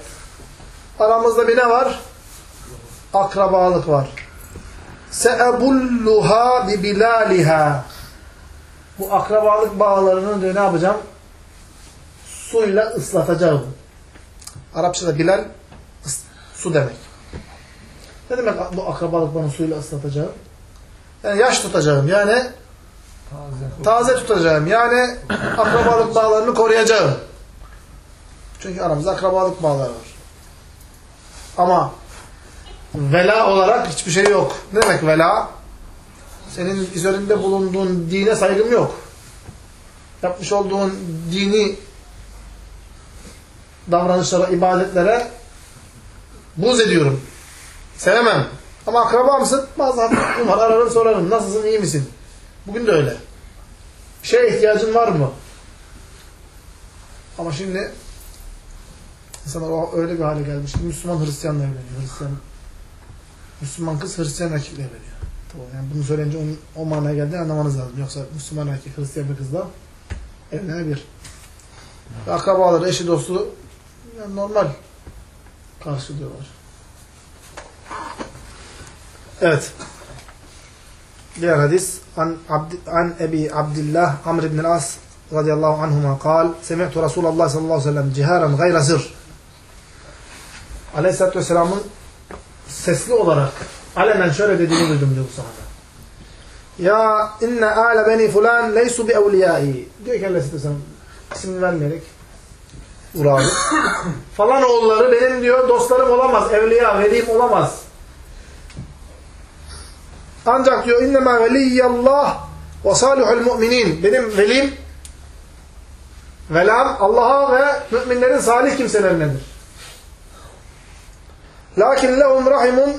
aramızda bir ne var? Akrabalık var. Se'ebulluha bi bilaliha Bu akrabalık bağlarını diyor ne yapacağım? Suyla ıslatacağım. Arapçada bilal su demek. Ne demek bu akrabalık bağını suyla ıslatacağım? Yani yaş tutacağım. Yani Taze. tutacağım. Yani akrabalık bağlarını koruyacağım. Çünkü aramızda akrabalık bağları var. Ama vela olarak hiçbir şey yok. Ne demek vela? Senin üzerinde bulunduğun dine saygım yok. Yapmış olduğun dini davranışlara, ibadetlere buz ediyorum. Sevemem. Ama akraba mısın? Bazen var ararım sorarım. Nasılsın, iyi misin? Bugün de öyle. Bir şeye ihtiyacın var mı? Ama şimdi insanlar öyle bir hale gelmiş ki Müslüman Hristiyanla evleniyor. Hristiyan, Müslüman kız Hristiyan erkekle evleniyor. Tamam, yani bunu söyleyince onun, o manaya geldiğini anlamanız lazım. Yoksa Müslüman erkek Hristiyan bir kızla evlenebilir. Ve akrabaları, eşi, dostu yani normal karşılıyorlar. Evet. Diğer hadis an, Abdi, an Ebi Abdillah Amr ibn al-As radıyallahu anhuma kal semi'tu Resulullah sallallahu aleyhi ve sellem ciharen gayra sır Aleyhisselatü Vesselam'ın sesli olarak alenen şöyle dediğini duydum diyor bu sahabe. Ya inne ale beni fulan leysu bi evliyai. Diyor ki Aleyhisselatü Vesselam ismini vermeyerek Uğur abi. Falan oğulları benim diyor dostlarım olamaz. Evliya, velim olamaz. Ancak diyor innema veliyyallah ve salihul mu'minin. Benim velim velam Allah'a ve müminlerin salih kimselerinedir. Lakin lehum rahimun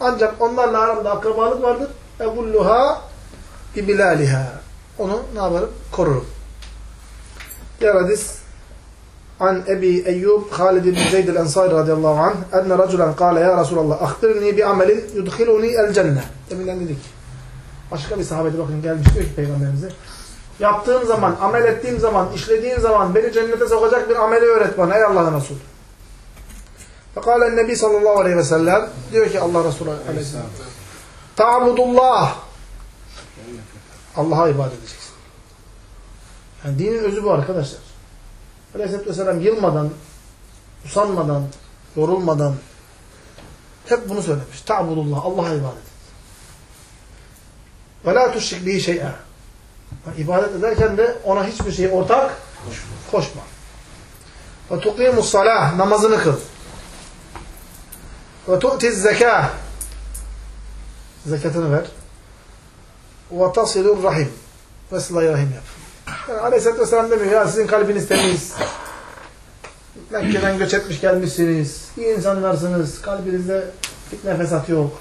ancak onlarla aramda akrabalık vardır. Ebulluha bibilaliha. Onu ne yaparım? Korurum. Diğer hadis an Ebi Eyyub Halid bin Zeyd el-Ensari radıyallahu anh enne raculen kâle ya Resulallah ahbirni bi amelin yudhiluni el cenne. Deminden dedik. Başka bir sahabede bakın gelmiş diyor ki peygamberimize. Yaptığım zaman, amel ettiğim zaman, işlediğim zaman beni cennete sokacak bir ameli öğret bana ey Allah'ın Resulü. Fekalen Nebi sallallahu aleyhi ve sellem diyor ki Allah Resulü aleyhisselam. Ta'budullah. Allah'a ibadet edeceksin. Yani dinin özü bu arkadaşlar. Aleyhisselatü Vesselam yılmadan, usanmadan, yorulmadan hep bunu söylemiş. Ta'budullah, Allah'a ibadet et. Ve la tuşrik bihi şey'a. İbadet ederken de ona hiçbir şey ortak koşma. Ve tuqimus salah namazını kıl. Ve tu'tiz zekâh zekatını ver. Ve tasilur rahim ve sıla-i rahim yap. Aleyhisselatü Vesselam demiyor ya sizin kalbiniz temiz. Mekke'den göç etmiş gelmişsiniz. İyi insanlarsınız. Kalbinizde fitne fesat yok.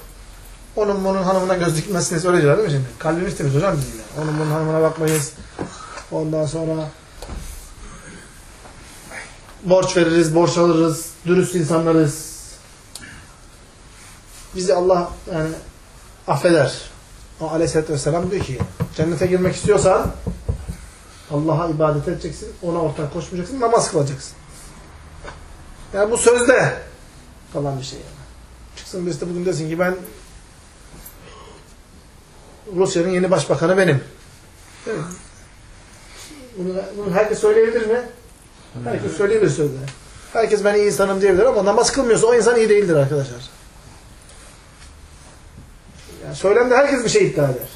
Onun bunun hanımına göz dikmezsiniz. Öyle diyorlar değil mi şimdi? Kalbimiz temiz hocam bizim ya. Onun bunun hanımına bakmayız. Ondan sonra borç veririz, borç alırız. Dürüst insanlarız. Bizi Allah yani affeder. O aleyhissalatü vesselam diyor ki cennete girmek istiyorsan Allah'a ibadet edeceksin, ona ortak koşmayacaksın, namaz kılacaksın. Yani bu sözde kalan bir şey yani. Çıksın birisi de bugün desin ki ben Rusya'nın yeni başbakanı benim. Bunu, bunu herkes söyleyebilir mi? Herkes söyleyebilir sözde. Herkes ben iyi insanım diyebilir ama namaz kılmıyorsa o insan iyi değildir arkadaşlar. Yani söylemde herkes bir şey iddia eder.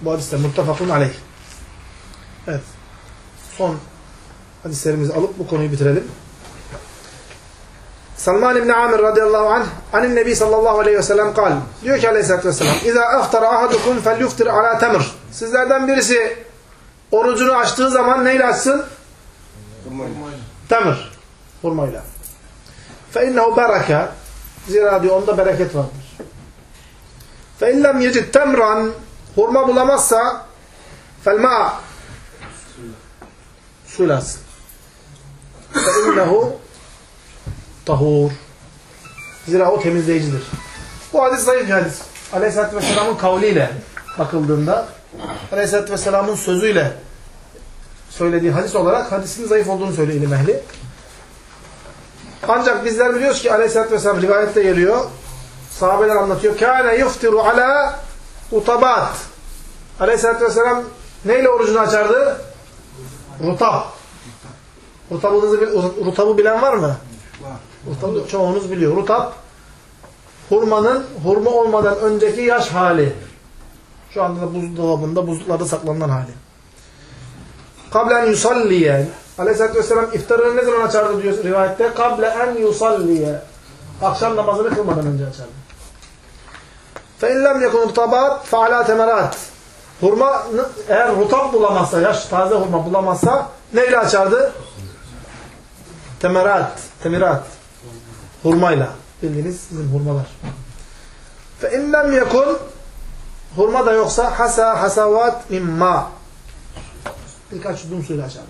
Bu hadiste muttafakun aleyh. Evet. Son hadislerimizi alıp bu konuyu bitirelim. Salman İbni Amir radıyallahu anh anin nebi sallallahu aleyhi ve sellem kal. Diyor ki aleyhissalatü vesselam İzâ aftara ahadukum fel yuftir ala temr. Sizlerden birisi orucunu açtığı zaman neyle açsın? Temr. Hurmayla. Fe innehu bereke. Zira diyor onda bereket vardır. Fe illem yecid temran. Hurma bulamazsa fel ma'a. Fe innehu tahur. Zira o temizleyicidir. Bu hadis zayıf hadis. Aleyhisselatü Vesselam'ın kavliyle bakıldığında Aleyhisselatü Vesselam'ın sözüyle söylediği hadis olarak hadisin zayıf olduğunu söylüyor ilim ehli. Ancak bizler biliyoruz ki Aleyhisselatü Vesselam rivayette geliyor. Sahabeler anlatıyor. Kâne yuftiru ala utabat. Aleyhisselatü Vesselam neyle orucunu açardı? Rutab. Rutabınızı, rutabı bilen var mı? Rutabı çoğunuz biliyor. Rutab hurmanın hurma olmadan önceki yaş hali. Şu anda da buzdolabında, buzluklarda saklanan hali. Kablen yusalliye. Aleyhisselatü Vesselam iftarını ne zaman açardı diyor rivayette? Kable en yusalliye. Akşam namazını kılmadan önce açardı. فَاِنْ لَمْ يَكُنُ الْتَبَاتِ فَعَلَى تَمَرَاتِ Hurma eğer rutab bulamazsa, yaş taze hurma bulamazsa neyle açardı? Temerat, temirat. Hurmayla. Bildiğiniz bizim hurmalar. Fe illem yekun hurma da yoksa hasa hasavat mimma. Birkaç yudum suyla açardı.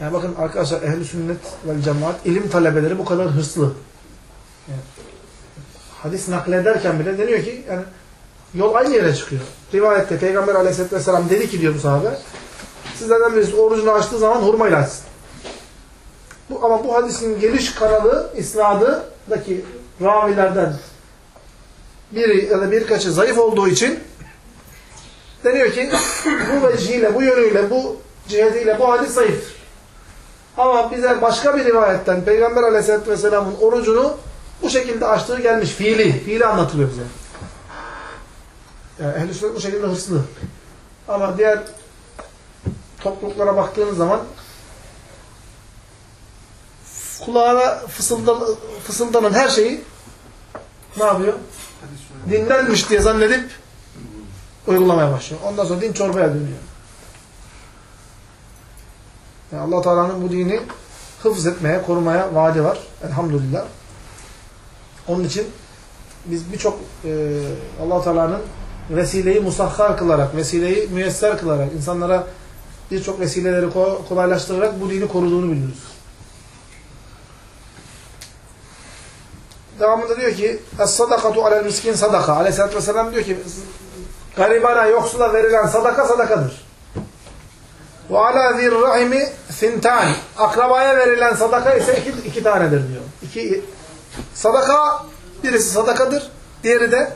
Yani bakın arkadaşlar ehli sünnet ve cemaat ilim talebeleri bu kadar hırslı. Yani, hadis naklederken bile deniyor ki yani yol aynı yere çıkıyor. Rivayette Peygamber aleyhisselatü vesselam dedi ki diyor bu sahabe sizlerden birisi orucunu açtığı zaman hurmayla açsın. Bu, ama bu hadisin geliş kanalı isnadındaki ravilerden biri ya da birkaçı zayıf olduğu için deniyor ki bu vecihiyle, bu yönüyle, bu cihetiyle bu hadis zayıf. Ama bize başka bir rivayetten Peygamber aleyhisselatü vesselamın orucunu bu şekilde açtığı gelmiş. Fiili. Fiili anlatılıyor bize. Yani ehl-i sünnet bu şekilde hırslı. Ama diğer topluluklara baktığınız zaman kulağına fısıldan, fısıldanan her şeyi ne yapıyor? Dinlenmiş diye zannedip uygulamaya başlıyor. Ondan sonra din çorbaya dönüyor. Yani allah Teala'nın bu dini hıfz etmeye, korumaya vaadi var. Elhamdülillah. Onun için biz birçok e, allah Teala'nın vesileyi musahhar kılarak, vesileyi müyesser kılarak, insanlara birçok vesileleri kolaylaştırarak bu dini koruduğunu biliyoruz. Devamında diyor ki Es-sadakatu alel miskin sadaka. Aleyhisselatü Vesselam diyor ki garibana, yoksula verilen sadaka sadakadır. Ve ala zirrahimi sintan. Akrabaya verilen sadaka ise iki, iki tanedir diyor. İki, sadaka birisi sadakadır. Diğeri de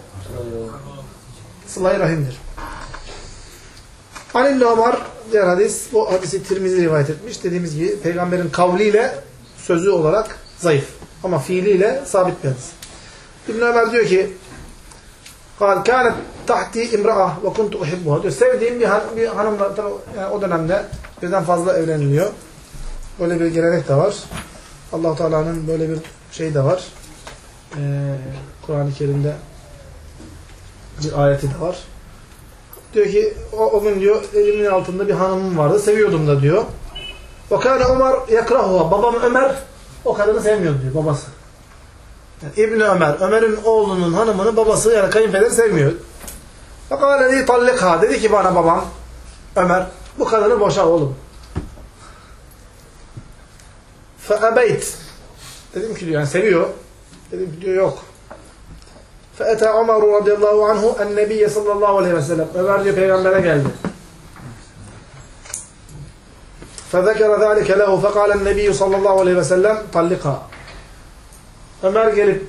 sıla-i rahimdir. Anil Ömer diğer hadis bu hadisi Tirmizi rivayet etmiş. Dediğimiz gibi peygamberin kavliyle sözü olarak zayıf. Ama fiiliyle sabit bir hadis. İbn Ömer diyor ki قال كانت تحتي امرأة وكنت أحبها diyor. Sevdiğim bir, han bir hanımla tabii yani o dönemde birden fazla evleniliyor. Böyle bir gelenek de var. allah Teala'nın böyle bir şey de var. Ee, Kur'an-ı Kerim'de bir ayeti de var. Diyor ki o, gün diyor elimin altında bir hanımım vardı. Seviyordum da diyor. Kâne Ömer yakrahuha. Babam Ömer o kadını sevmiyordu diyor babası. Yani İbni Ömer, Ömer'in oğlunun hanımını babası yani kayınpeder sevmiyor. Fakale li tallikha. Dedi ki bana babam Ömer bu kadını boşa oğlum. Feebeyt. Dedim ki diyor yani seviyor. Dedim ki diyor yok. Feete Ömer radıyallahu anhu en nebiye sallallahu aleyhi ve sellem. Ömer diyor peygambere geldi. فذكر ذلك له فقال النبي صلى الله عليه وسلم طلقها Ömer gelip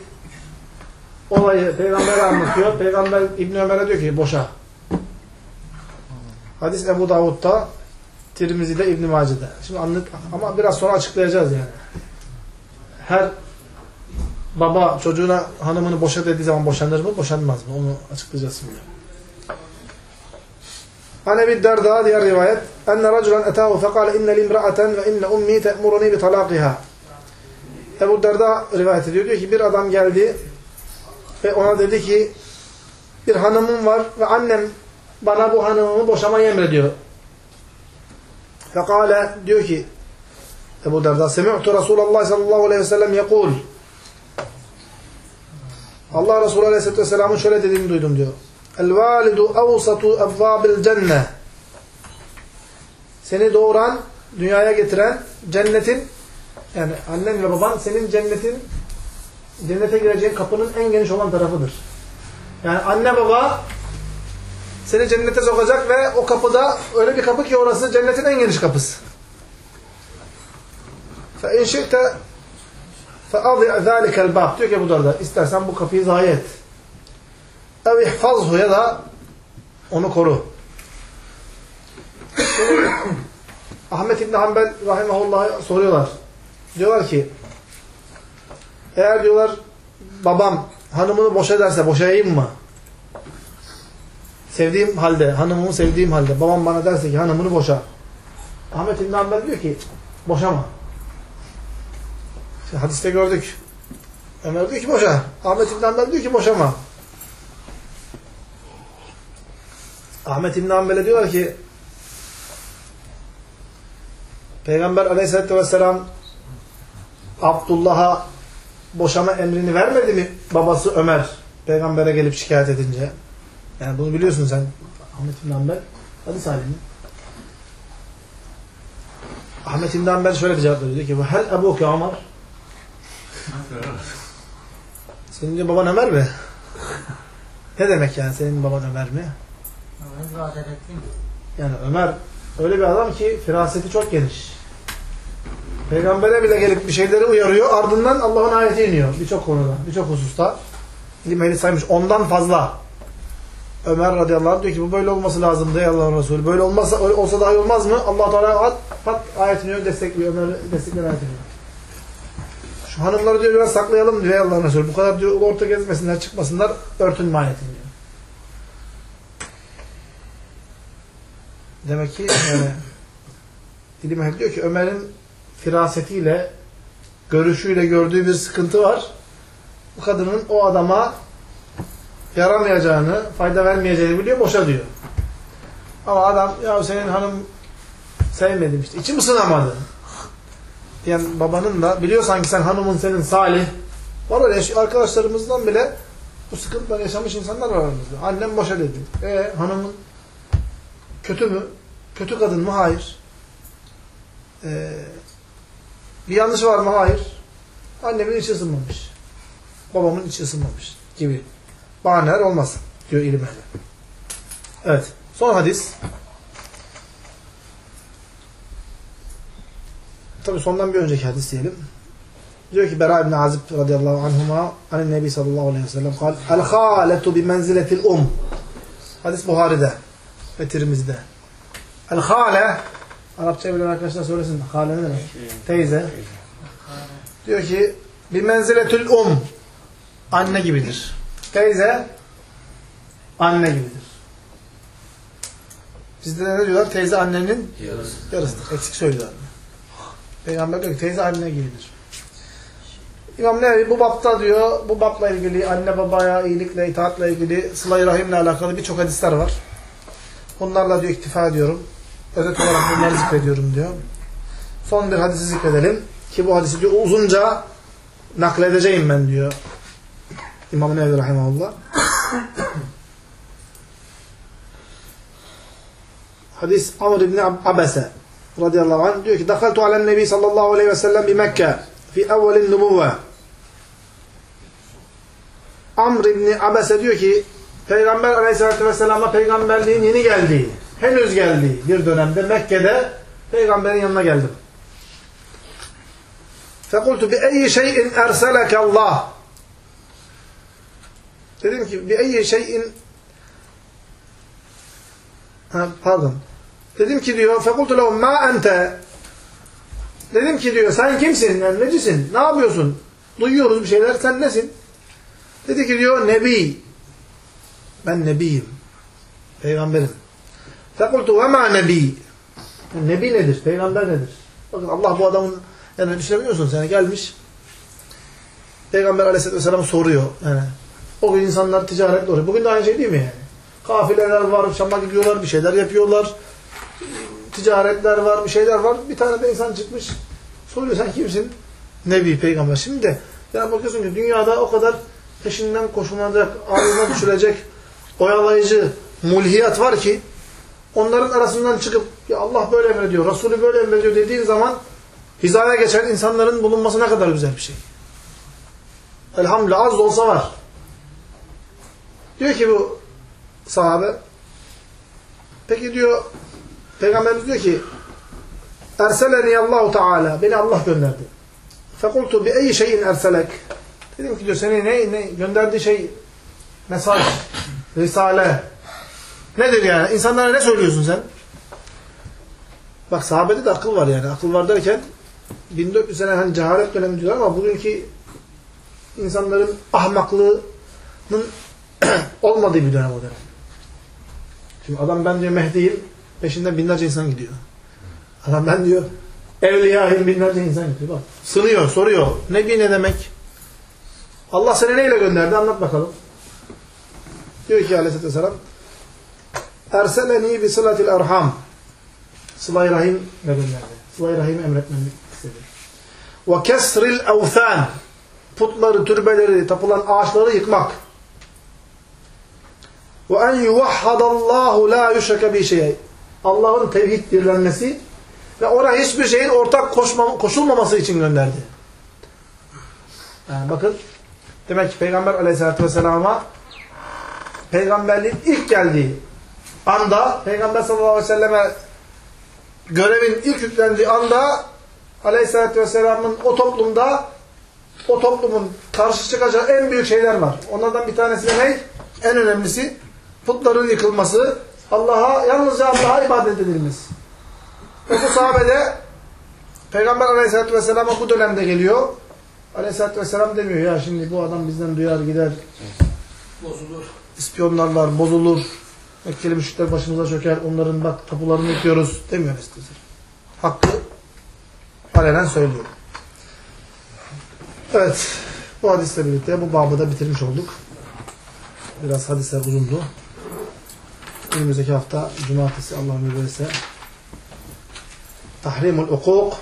olayı peygambere anlatıyor. Peygamber İbn Ömer'e diyor ki boşa. Hadis Ebu Davud'da, Tirmizi'de, İbn Mace'de. Şimdi anlat ama biraz sonra açıklayacağız yani. Her baba çocuğuna hanımını boşa dediği zaman boşanır mı, boşanmaz mı? Onu açıklayacağız şimdi. An Ebi Derda diğer rivayet enne raculan etâhu fekâle inne limra'aten ve inne ummi te'muruni bi talâkiha Ebu Derda rivayet ediyor. Diyor ki bir adam geldi ve ona dedi ki bir hanımım var ve annem bana bu hanımımı boşamayı emrediyor. Fekale diyor ki Ebu Derda Semi'tu Resulallah sallallahu aleyhi ve sellem yekul Allah Resulü aleyhisselatü vesselamın şöyle dediğini duydum diyor. El validu evsatu evvabil cenne Seni doğuran, dünyaya getiren cennetin yani annen ve baban senin cennetin cennete gireceğin kapının en geniş olan tarafıdır. Yani anne baba seni cennete sokacak ve o kapıda öyle bir kapı ki orası cennetin en geniş kapısı. فَاِنْ شِئْتَ فَاَضِعْ ذَٰلِكَ الْبَابِ Diyor ki bu da istersen bu kapıyı zayi et. اَوْ اِحْفَظْهُ ya da onu koru. Ahmet İbni Hanbel rahimahullah'a soruyorlar. Diyorlar ki eğer diyorlar babam hanımını boşa ederse boşayayım mı? Sevdiğim halde, hanımımı sevdiğim halde babam bana derse ki hanımını boşa. Ahmet İbn Hanbel diyor ki boşama. Hadiste gördük. Ömer diyor ki boşa. Ahmet İbn Hanbel diyor ki boşama. Ahmet İbn Hanbel'e diyorlar ki Peygamber aleyhissalatü vesselam Abdullah'a boşama emrini vermedi mi babası Ömer peygambere gelip şikayet edince? Yani bunu biliyorsun sen Ahmet İbn Hanbel. Hadi Salim'in. Ahmet İbn Hanbel şöyle bir cevap veriyor ki hel ebuke Ömer senin diyor baban Ömer mi? ne demek yani senin baban Ömer mi? Yani Ömer öyle bir adam ki firaseti çok geniş. Peygambere bile gelip bir şeyleri uyarıyor. Ardından Allah'ın ayeti iniyor. Birçok konuda, birçok hususta. İlim ehli saymış. Ondan fazla. Ömer radıyallahu anh diyor ki bu böyle olması lazım diye Allah'ın Resulü. Böyle olmazsa olsa daha iyi olmaz mı? Allah Teala at, pat ayet iniyor, destekliyor. Ömer destekler ayet iniyor. Hanımları diyor biraz saklayalım diyor Allah'ın Resulü. Bu kadar diyor orta gezmesinler, çıkmasınlar. Örtünme ayet iniyor. Demek ki yani ilim ehli diyor ki Ömer'in firasetiyle, görüşüyle gördüğü bir sıkıntı var. Bu kadının o adama yaramayacağını, fayda vermeyeceğini biliyor, boşa diyor. Ama adam, ya senin hanım sevmedim işte, içim ısınamadı. Yani babanın da, biliyor sanki sen hanımın senin salih. Var öyle arkadaşlarımızdan bile bu sıkıntıları yaşamış insanlar var aramızda. Annem boşa dedi. E hanımın kötü mü? Kötü kadın mı? Hayır. Eee bir yanlış var mı? Hayır. Annemin içi ısınmamış. Babamın içi ısınmamış gibi. Bahaneler olmaz diyor ilim ehli. Evet. Son hadis. Tabi sondan bir önceki hadis diyelim. Diyor ki Bera ibn Azib radıyallahu anhuma anin nebi sallallahu aleyhi ve sellem kal el khaletu bi menziletil um hadis Buhari'de ve Tirmiz'de el khale Arapça bilen arkadaşlar söylesin. Hale ne demek? Teyze. Diyor ki bir menziletül um anne gibidir. Teyze anne gibidir. Bizde ne diyorlar? Teyze annenin yarısıdır. Eksik söylüyorlar. Peygamber diyor ki teyze anne gibidir. İmam Nevevi bu bapta diyor, bu bapla ilgili anne babaya iyilikle, itaatle ilgili sıla-i rahimle alakalı birçok hadisler var. Bunlarla diyor iktifa ediyorum. Özet olarak bunları zikrediyorum diyor. Son bir hadisi zikredelim. Ki bu hadisi diyor uzunca nakledeceğim ben diyor. İmam Nevevi Rahimahullah. Hadis Amr ibn Abese radıyallahu anh diyor ki Dakaltu alen nebi sallallahu aleyhi ve sellem bi Mekke fi evvelin nubuvve Amr ibn Abese diyor ki Peygamber aleyhissalatü vesselam'a peygamberliğin yeni geldiği, henüz geldiği bir dönemde Mekke'de peygamberin yanına geldim. Fekultu bi eyyi şeyin erseleke Allah. Dedim ki bi eyyi şeyin ha, pardon. Dedim ki diyor fekultu lehum ma ente Dedim ki diyor sen kimsin? Yani necisin? Ne yapıyorsun? Duyuyoruz bir şeyler. Sen nesin? Dedi ki diyor nebi. Ben nebiyim. Peygamberim. Fekultu ve ma nebi. Yani nebi nedir? Peygamber nedir? Bakın Allah bu adamın yani düşünebiliyorsun sen gelmiş Peygamber aleyhisselatü vesselam soruyor. Yani, o gün insanlar ticaretle uğraşıyor. Bugün de aynı şey değil mi yani? Kafileler var, Şam'a gidiyorlar, bir şeyler yapıyorlar. Ticaretler var, bir şeyler var. Bir tane de insan çıkmış. Soruyor sen kimsin? Nebi, peygamber. Şimdi de yani bakıyorsun ki dünyada o kadar peşinden koşulacak, ağzına düşürecek, oyalayıcı mulhiyat var ki onların arasından çıkıp ya Allah böyle emrediyor, Resulü böyle emrediyor dediğin zaman hizaya geçen insanların bulunması ne kadar güzel bir şey. Elhamdülillah az da olsa var. Diyor ki bu sahabe peki diyor Peygamberimiz diyor ki Erseleni Allahu Teala beni Allah gönderdi. Fekultu bi eyyi şeyin erselek Dedim ki diyor seni ne, ne gönderdiği şey mesaj, risale nedir yani? İnsanlara ne söylüyorsun sen? Bak sahabede de akıl var yani. Akıl var derken 1400 sene hani cehalet dönemi diyorlar ama bugünkü insanların ahmaklığının olmadığı bir dönem o dönem. Şimdi adam ben diyor Mehdi'yim peşinden binlerce insan gidiyor. Adam ben diyor evliyayım binlerce insan gidiyor. Bak sınıyor, soruyor. Nebi ne demek? Allah seni neyle gönderdi? Anlat bakalım. Diyor ki aleyhissalatü vesselam Erseleni bi sılatil erham Sıla-i Rahim gönderdi. Sıla-i Rahim'i emretmemi istedi. Ve kesril evthan putları, türbeleri, tapılan ağaçları yıkmak. Ve en yuvahhadallahu la yüşreke bi şey. Allah'ın tevhid birlenmesi ve ona hiçbir şeyin ortak koşma, koşulmaması için gönderdi. Yani bakın demek ki Peygamber aleyhissalatü vesselama peygamberliğin ilk geldiği anda Peygamber sallallahu aleyhi ve selleme görevin ilk yüklendiği anda aleyhissalatü vesselamın o toplumda o toplumun karşı çıkacağı en büyük şeyler var. Onlardan bir tanesi de ne? En önemlisi putların yıkılması, Allah'a yalnızca Allah'a ibadet edilmesi. Ve bu sahabede Peygamber aleyhissalatü vesselama bu dönemde geliyor. Aleyhisselatü vesselam demiyor ya şimdi bu adam bizden duyar gider. Bozulur. İspiyonlarlar, bozulur. Mekkeli müşrikler başımıza çöker. Onların bak tapularını yıkıyoruz demiyor Aleyhisselatü Hakkı alenen söylüyor. Evet. Bu hadisle birlikte bu babı da bitirmiş olduk. Biraz hadisler uzundu. Önümüzdeki hafta cumartesi Allah'ın izniyle tahrimul ukuk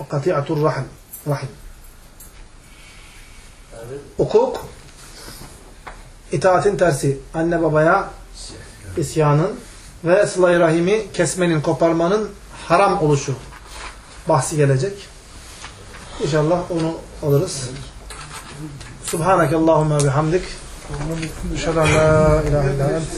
ve kati'atur rahim. rahim. Hukuk itaatin tersi. Anne babaya isyanın ve sıla-i rahimi kesmenin, koparmanın haram oluşu bahsi gelecek. İnşallah onu alırız. Subhaneke Allahümme bihamdik. Şer'a la ilahe illa ent.